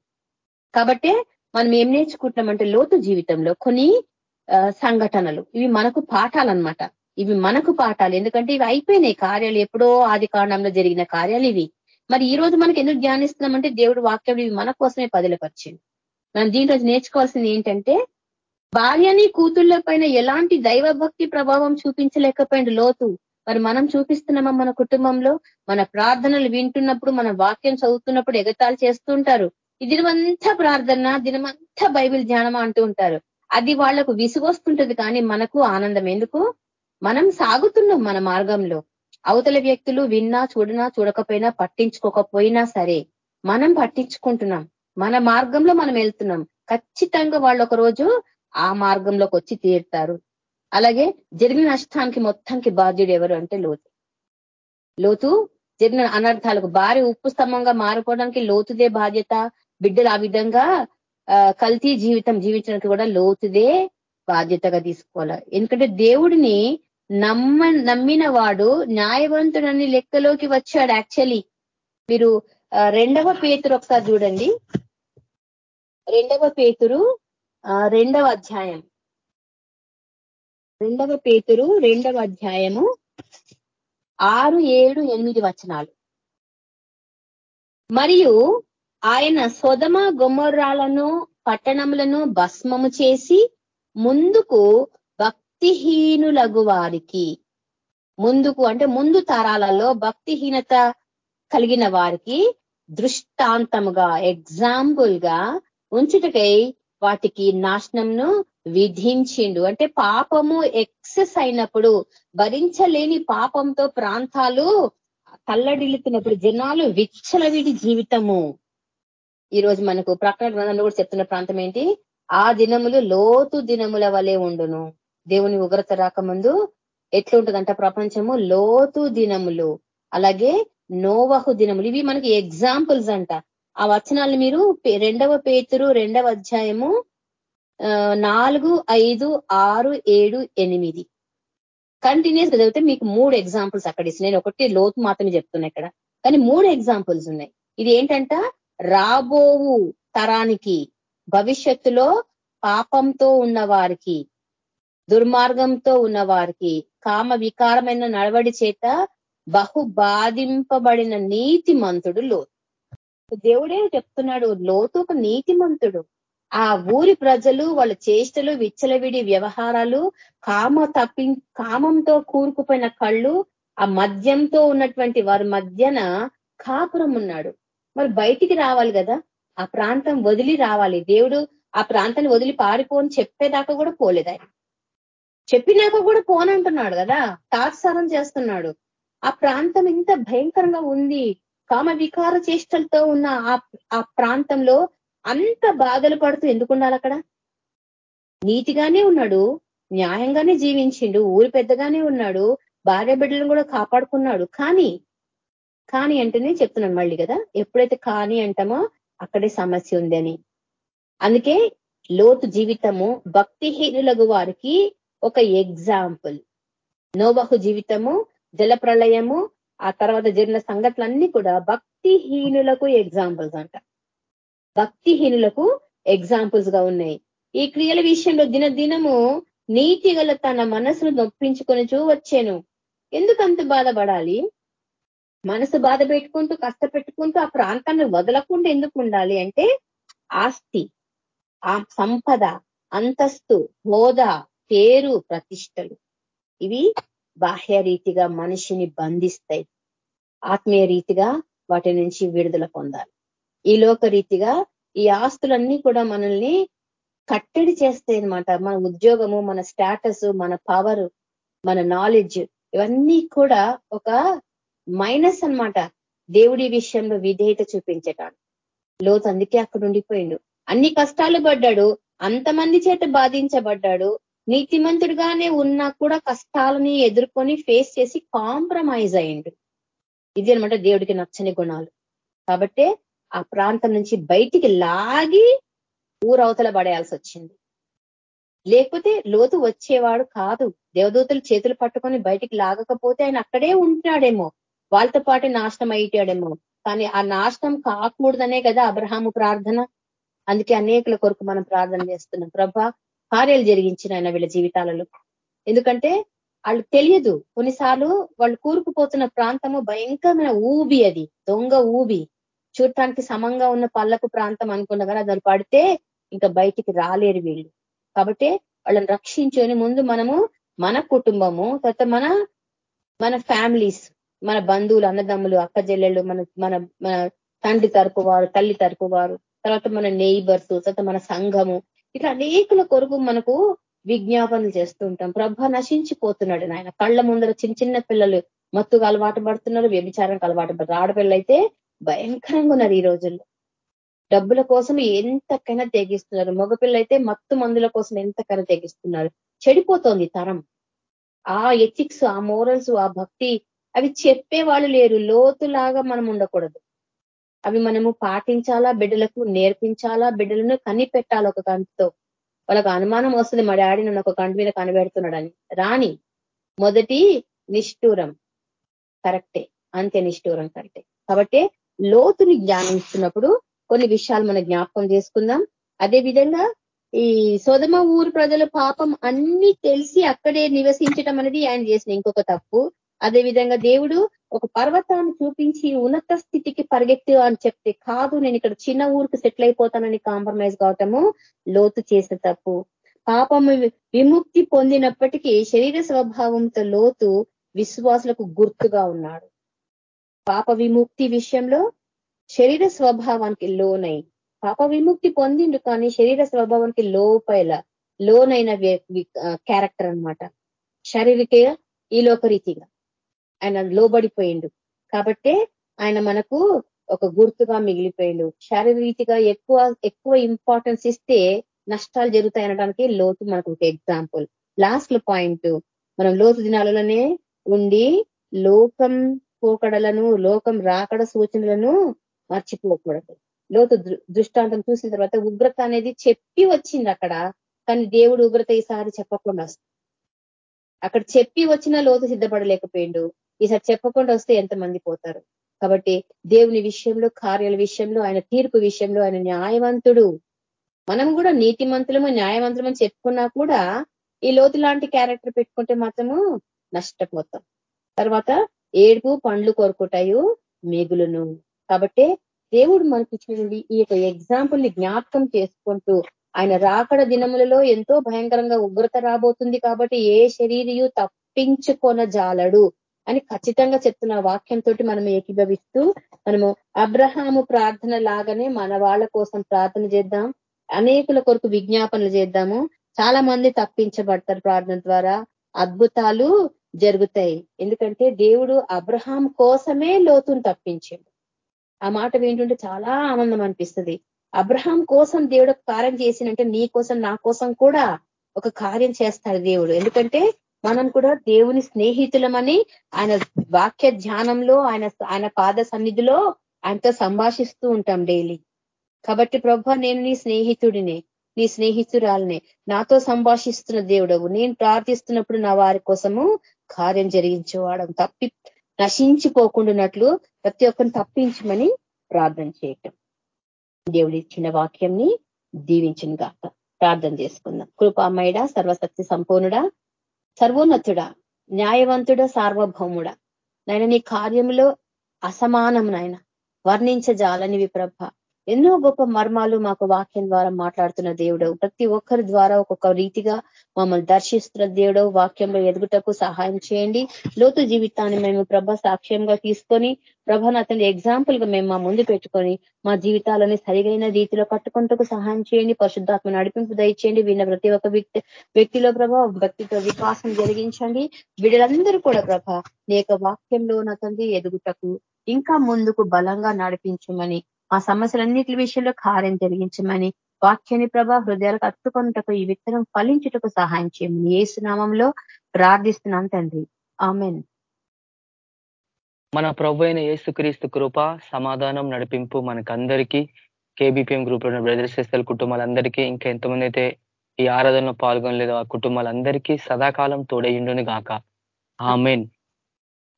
కాబట్టి మనం ఏం నేర్చుకుంటున్నామంటే లోతు జీవితంలో కొన్ని సంఘటనలు. ఇవి మనకు పాఠాలన్నమాట. ఇవి మనకు పాఠాలు. ఎందుకంటే ఇవి అయిపోయినాయి కార్యాలు. ఎప్పుడో ఆది కాండంలో జరిగిన కార్యాలు ఇవి. మరి ఈ రోజు మనకి ఎందుకు ధ్యానిస్తున్నామంటే దేవుడు వాక్యం ఇవి మన కోసమే పదిలపరిచింది మనం దీంట్లో నేర్చుకోవాల్సింది ఏంటంటే భార్యని కూతుళ్ళ పైన ఎలాంటి దైవభక్తి ప్రభావం చూపించలేకపోయింది లోతు. మరి మనం చూపిస్తున్నామా మన కుటుంబంలో? మన ప్రార్థనలు వింటున్నప్పుడు మన వాక్యం చదువుతున్నప్పుడు ఎగతాలు చేస్తుంటారు దినమంతా ప్రార్థన దినమంతా బైబిల్ ధ్యానం అంటూ ఉంటారు. అది వాళ్ళకు విసుగొస్తుంటది కానీ మనకు ఆనందం. ఎందుకు? మనం సాగుతున్నాం మన మార్గంలో. అవతల వ్యక్తులు విన్నా చూడనా చూడకపోయినా పట్టించుకోకపోయినా సరే మనం పట్టించుకుంటున్నాం. మన మార్గంలో మనం వెళ్తున్నాం. ఖచ్చితంగా వాళ్ళు ఒక రోజు ఆ మార్గంలోకి వచ్చి తీరుతారు. అలాగే జరిగిన నష్టానికి మొత్తానికి బాధ్యుడు ఎవరు అంటే లోతు. లోతు జరిగిన అనర్థాలకు భారీ ఉప్పు స్తంభంగా మారిపోవడానికి లోతుదే బాధ్యత. బిడ్డలు ఆ విధంగా కల్తీ జీవితం జీవించడానికి కూడా లోతుదే బాధ్యతగా తీసుకోవాలి. ఎందుకంటే దేవుడిని నమ్మ నమ్మిన వాడు న్యాయవంతుడని లెక్కలోకి వచ్చాడు యాక్చువల్లీ మీరు రెండవ పేతురు ఒకసారి చూడండి. రెండవ పేతురు రెండవ అధ్యాయం. రెండవ పేతురు రెండవ అధ్యాయము ఆరు ఏడు ఎనిమిది వచనాలు. మరియు ఆయన సొదమ గుమ్మరాలను పట్టణములను భస్మము చేసి ముందుకు భక్తిహీనులగు వారికి. ముందుకు అంటే ముందు తరాలలో భక్తిహీనత కలిగిన వారికి దృష్టాంతముగా ఎగ్జాంపుల్గా ఉంచుటకై వాటికి నాశనంను విధించిండు. అంటే పాపము ఎక్సెస్ అయినప్పుడు భరించలేని పాపంతో ప్రాంతాలు తల్లడిల్లుతున్నప్పుడు జనాలు విచ్చలవిడి జీవితము. ఈరోజు మనకు ప్రకటన గ్రంథంలో కూడా చెప్తున్న ప్రాంతం ఏంటి? ఆ దినములు లోతు దినముల వలె ఉండును. దేవుని ఉగ్రత రాకముందు ఎట్లుంటుందంట ప్రపంచము? లోతు దినములు. అలాగే నోవహు దినములు. ఇవి మనకి ఎగ్జాంపుల్స్ అంట. ఆ వచనాలు మీరు రెండవ పేతురు రెండవ అధ్యాయము నాలుగు ఐదు ఆరు ఏడు ఎనిమిది. కంటిన్యూస్గా చదివితే మీకు మూడు ఎగ్జాంపుల్స్ అక్కడ ఇస్తున్నాయి. నేను ఒకటి లోతు మాత్రమే చెప్తున్నా ఇక్కడ. కానీ మూడు ఎగ్జాంపుల్స్ ఉన్నాయి. ఇది ఏంటంట? రాబోవు తరానికి భవిష్యత్తులో పాపంతో ఉన్న వారికి దుర్మార్గంతో ఉన్న వారికి కామ వికారమైన నడవడి చేత బహు బాధింపబడిన నీతి మంతుడు లోతు. దేవుడే చెప్తున్నాడు లోతు ఒక నీతిమంతుడు. ఆ ఊరి ప్రజలు వాళ్ళ చేష్టలు విచ్చలవిడి వ్యవహారాలు కామ తప్పి కామంతో కూరుకుపోయిన కళ్ళు ఆ మద్యంతో ఉన్నటువంటి వారి మధ్యన కాపురం ఉన్నాడు. మరి బయటికి రావాలి కదా. ఆ ప్రాంతం వదిలి రావాలి. దేవుడు ఆ ప్రాంతాన్ని వదిలి పారిపోని చెప్పేదాకా కూడా పోలేదు ఆయన. చెప్పినాక కూడా పోనంటున్నాడు కదా. తాత్సారం చేస్తున్నాడు. ఆ ప్రాంతం ఇంత భయంకరంగా ఉంది. కామ వికార చేష్టలతో ఉన్న ఆ ప్రాంతంలో అంత బాధలు పడుతూ ఎందుకు ఉండాలి అక్కడ? నీతిగానే ఉన్నాడు న్యాయంగానే జీవించిండు ఊరి పెద్దగానే ఉన్నాడు భార్య బిడ్డలను కూడా కాపాడుకున్నాడు. కానీ కానీ అంటేనే చెప్తున్నాను మళ్ళీ కదా ఎప్పుడైతే కానీ అంటామో అక్కడే సమస్య ఉంది అందుకే లోతు జీవితము భక్తిహీనులకు వారికి ఒక ఎగ్జాంపుల్. నోబహు జీవితము జల ప్రళయము ఆ తర్వాత జరిగిన సంఘటనలన్నీ కూడా భక్తిహీనులకు ఎగ్జాంపుల్స్ అంట. భక్తిహీనులకు ఎగ్జాంపుల్స్గా ఉన్నాయి. ఈ క్రియల విషయంలో దినదినము నీతి గల తన మనసును నొప్పించుకొని చూ వచ్చాను ఎందుకంత బాధపడాలి? మనసు బాధ పెట్టుకుంటూ కష్టపెట్టుకుంటూ ఆ ప్రాంతాన్ని వదలకుండా ఎందుకు ఉండాలి అంటే ఆస్తి ఆ సంపద అంతస్తు హోదా పేరు ప్రతిష్టలు. ఇవి బాహ్య రీతిగా మనిషిని బంధిస్తాయి. ఆత్మీయ రీతిగా వాటి నుంచి విడుదల పొందాలి. ఈ లోక రీతిగా ఈ ఆస్తులన్నీ కూడా మనల్ని కట్టడి చేస్తాయి అనమాట మన ఉద్యోగము మన స్టేటస్ మన పవర్ మన నాలెడ్జ్ ఇవన్నీ కూడా ఒక మైనస్ అనమాట దేవుడి విషయంలో విధేయత చూపించటాడు లోతు అందుకే అక్కడ ఉండిపోయిండు. అన్ని కష్టాలు పడ్డాడు. అంతమంది చేత బాధించబడ్డాడు. నీతిమంతుడుగానే ఉన్నా కూడా కష్టాలని ఎదుర్కొని ఫేస్ చేసి కాంప్రమైజ్ అయ్యిండు. ఇది అనమాట దేవుడికి నచ్చని గుణాలు. కాబట్టే ఆ ప్రాంతం నుంచి బయటికి లాగి ఊరవతల పడేయాల్సి వచ్చింది లేకపోతే లోతు వచ్చేవాడు కాదు. దేవదూతలు చేతులు పట్టుకొని బయటికి లాగకపోతే ఆయన అక్కడే ఉంటున్నాడేమో. వాళ్ళతో పాటు నాశనం అయ్యాడేమో కానీ ఆ నాశనం కాకూడదనే కదా అబ్రహాము ప్రార్థన. అందుకే అనేకుల కొరకు మనం ప్రార్థన చేస్తున్నాం. ప్రభా కార్యాలు జరిగించిన ఆయన వీళ్ళ జీవితాలలో. ఎందుకంటే వాళ్ళు తెలియదు. కొన్నిసార్లు వాళ్ళు కూరుకుపోతున్న ప్రాంతము భయంకరమైన ఊబి అది. దొంగ ఊబి. చూడటానికి సమంగా ఉన్న పళ్ళకు ప్రాంతం అనుకున్న కానీ అది పడితే ఇంకా బయటికి రాలేరు వీళ్ళు. కాబట్టి వాళ్ళని రక్షించుకొని ముందు మనము మన కుటుంబము తర్వాత మన మన ఫ్యామిలీస్ మన బంధువులు అన్నదమ్ములు అక్క చెల్లెళ్ళు మన మన మన తండ్రి తరపు వారు తల్లి తరపు వారు తర్వాత మన నెయిబర్స్ తర్వాత మన సంఘము ఇట్లా అనేకుల కొరకు మనకు విజ్ఞాపనలు చేస్తూ ఉంటాం. ప్రభ నశించిపోతున్నాడు నాయన. కళ్ళ ముందర చిన్న చిన్న పిల్లలు మత్తుగా అలవాటు పడుతున్నారు వ్యభిచారానికి అలవాటు పడుతున్నారు. ఆడపిల్లలు అయితే భయంకరంగా ఉన్నారు ఈ రోజుల్లో. డబ్బుల కోసం ఎంతకైనా తెగిస్తున్నారు. మగపిల్ల అయితే మత్తు మందుల కోసం ఎంతకైనా తెగిస్తున్నారు. చెడిపోతోంది తరం. ఆ ఎథిక్స్ ఆ మోరల్స్ ఆ భక్తి అవి చెప్పే వాళ్ళు లేరు. లోతులాగా మనం ఉండకూడదు. అవి మనము పాటించాలా బిడ్డలకు నేర్పించాలా బిడ్డలను కనిపెట్టాలి ఒక కంటితో వాళ్ళకు అనుమానం వస్తుంది మా డాడీ నన్ను ఒక కంటి మీద కనిపెడుతున్నాడని. రాని మొదటి నిష్ఠూరం. కరెక్టే. అంతే నిష్ఠూరం కరెక్టే. కాబట్టి లోతుని ధ్యానిస్తున్నప్పుడు కొన్ని విషయాలు మనం జ్ఞాపకం చేసుకుందాం. అదే విధంగా ఈ సోదమ ఊరు ప్రజల పాపం అన్ని తెలిసి అక్కడే నివసించడం అనేది ఆయన చేసిన ఇంకొక తప్పు. అదే విధంగా దేవుడు ఒక పర్వతాన్ని చూపించి ఉన్నత స్థితికి పరిగెత్తి అని చెప్తే కాదు నేను ఇక్కడ చిన్న ఊరికి సెటిల్ అయిపోతానని కాంప్రమైజ్ కావటము లోతు చేసిన తప్పు. పాపము విముక్తి పొందినప్పటికీ శరీర స్వభావంతో లోతు విశ్వాసులకు గుర్తుగా ఉన్నాడు. పాప విముక్తి విషయంలో శరీర స్వభావానికి లోనై పాప విముక్తి పొందిండు కానీ శరీర స్వభావానికి లోపైల లోనైన క్యారెక్టర్ అనమాట శారీరక ఈ లోకరీతిగా. ఆయన లోబడిపోయిండు. కాబట్టే ఆయన మనకు ఒక గుర్తుగా మిగిలిపోయిండు. శారీరీతిగా ఎక్కువ ఎక్కువ ఇంపార్టెన్స్ ఇస్తే నష్టాలు జరుగుతాయి అనడానికి లోతు మనకు ఒక ఎగ్జాంపుల్ లాస్ట్ పాయింట్ మనం లోతు దినాలలోనే ఉండి లోకం పోకడలను లోకం రాకడ సూచనలను మర్చిపోకూడదు. లోతు దృష్టాంతం చూసిన తర్వాత ఉగ్రత అనేది చెప్పి వచ్చింది అక్కడ కానీ దేవుడు ఉగ్రత ఈసారి చెప్పకుండా వస్తుంది అక్కడ చెప్పి వచ్చిన లోతు సిద్ధపడలేకపోయిండు. ఈసారి చెప్పకుండా వస్తే ఎంతమంది పోతారు? కాబట్టి దేవుని విషయంలో కార్యాల విషయంలో ఆయన తీర్పు విషయంలో ఆయన న్యాయవంతుడు. మనం కూడా నీతిమంతులము న్యాయవంతులమని చెప్పుకున్నా కూడా ఈ లోతు లాంటి క్యారెక్టర్ పెట్టుకుంటే మాత్రము నష్టపోతాం. తర్వాత ఏడుపు పండ్లు కోరుకుంటాయు మిగులును. కాబట్టి దేవుడు మనకి ఇచ్చినటువంటి ఈ యొక్క ఎగ్జాంపుల్ని జ్ఞాపకం చేసుకుంటూ ఆయన రాకడ దినములలో ఎంతో భయంకరంగా ఉగ్రత రాబోతుంది కాబట్టి ఏ శరీరయు తప్పించుకొన జాలడు అని ఖచ్చితంగా చెప్తున్న వాక్యంతో మనం ఏకీభవిస్తూ మనము అబ్రహాము ప్రార్థన లాగానే మన వాళ్ళ కోసం ప్రార్థన చేద్దాం అనేకుల కొరకు విజ్ఞాపనలు చేద్దాము. చాలా మంది తప్పించబడతారు ప్రార్థన ద్వారా. అద్భుతాలు జరుగుతాయి. ఎందుకంటే దేవుడు అబ్రహాం కోసమే లోతును తప్పించాడు. ఆ మాట ఏంటంటే చాలా ఆనందం అనిపిస్తుంది. అబ్రహాం కోసం దేవుడు కార్యం చేసినంటే నీ కోసం నా కోసం కూడా ఒక కార్యం చేస్తాడు దేవుడు. ఎందుకంటే మనం కూడా దేవుని స్నేహితులమని ఆయన వాక్య ధ్యానంలో ఆయన ఆయన పాద సన్నిధిలో ఆయనతో సంభాషిస్తూ ఉంటాం డైలీ. కాబట్టి ప్రభ నేను నీ స్నేహితుడినే నీ స్నేహితురాలనే. నాతో సంభాషిస్తున్న దేవుడవు. నేను ప్రార్థిస్తున్నప్పుడు నా వారి కోసము కార్యం జరిగించేవాడు తప్పి నశించిపోకుండానట్లు ప్రతి ఒక్కరిని తప్పించమని ప్రార్థన చేయటం. దేవుడి ఇచ్చిన వాక్యంని దీవించిన గాక. ప్రార్థన చేసుకుందాం. కృపామయుడ సర్వశక్తి సంపూర్ణుడా సర్వోన్నతుడా న్యాయవంతుడా సార్వభౌముడా నాయన నీ కార్యంలో అసమానం నాయన వర్ణించజాలనివి ప్రభ. ఎన్నో గొప్ప మర్మాలు మాకు వాక్యం ద్వారా మాట్లాడుతున్న దేవుడు ప్రతి ఒక్కరి ద్వారా ఒక్కొక్క రీతిగా మమ్మల్ని దర్శిస్తున్న దేవుడు వాక్యంలో ఎదుగుటకు సహాయం చేయండి. లోతు జీవితాన్ని మేము ప్రభ సాక్ష్యంగా తీసుకొని ప్రభను అతని ఎగ్జాంపుల్గా మేము మా ముందు పెట్టుకొని మా జీవితాలని సరిగైన రీతిలో కట్టుకుంటకు సహాయం చేయండి. పరిశుద్ధాత్మ నడిపింపు దయచేయండి. విన్న ప్రతి ఒక్క వ్యక్తి వ్యక్తిలో ప్రభ భక్తితో వికాసం జరిగించండి. వీళ్ళందరూ కూడా ప్రభ నీ యొక్క వాక్యంలో నా తండ్రి ఎదుగుటకు ఇంకా ముందుకు బలంగా నడిపించమని ఆ సమస్యలన్నిటి విషయంలో కార్యం జరిగించమని వాక్యాన్ని ప్రభా హృదయాలకు అత్తుకొనుటకు ఈ విత్తనం ఫలించుటకు సహాయం చేయమని ఏ సునామంలో ప్రార్థిస్తున్నాం తండ్రి. ఆమెన్. మన ప్రభు అయిన ఏసుక్రీస్తు కృప సమాధానం నడిపింపు మనకందరికీ కేబిపిఎం గ్రూప్లో బ్రదర్స్ సిస్టర్ కుటుంబాలందరికీ ఇంకా ఎంతమంది అయితే ఈ ఆరాధనలో పాల్గొనలేదో ఆ కుటుంబాలందరికీ సదాకాలం తోడయిండుని గాక. Amen.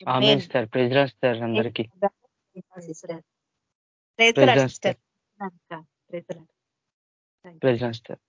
Amen. Sir praise the lord sir అందరికీ. Praise praise the lord sir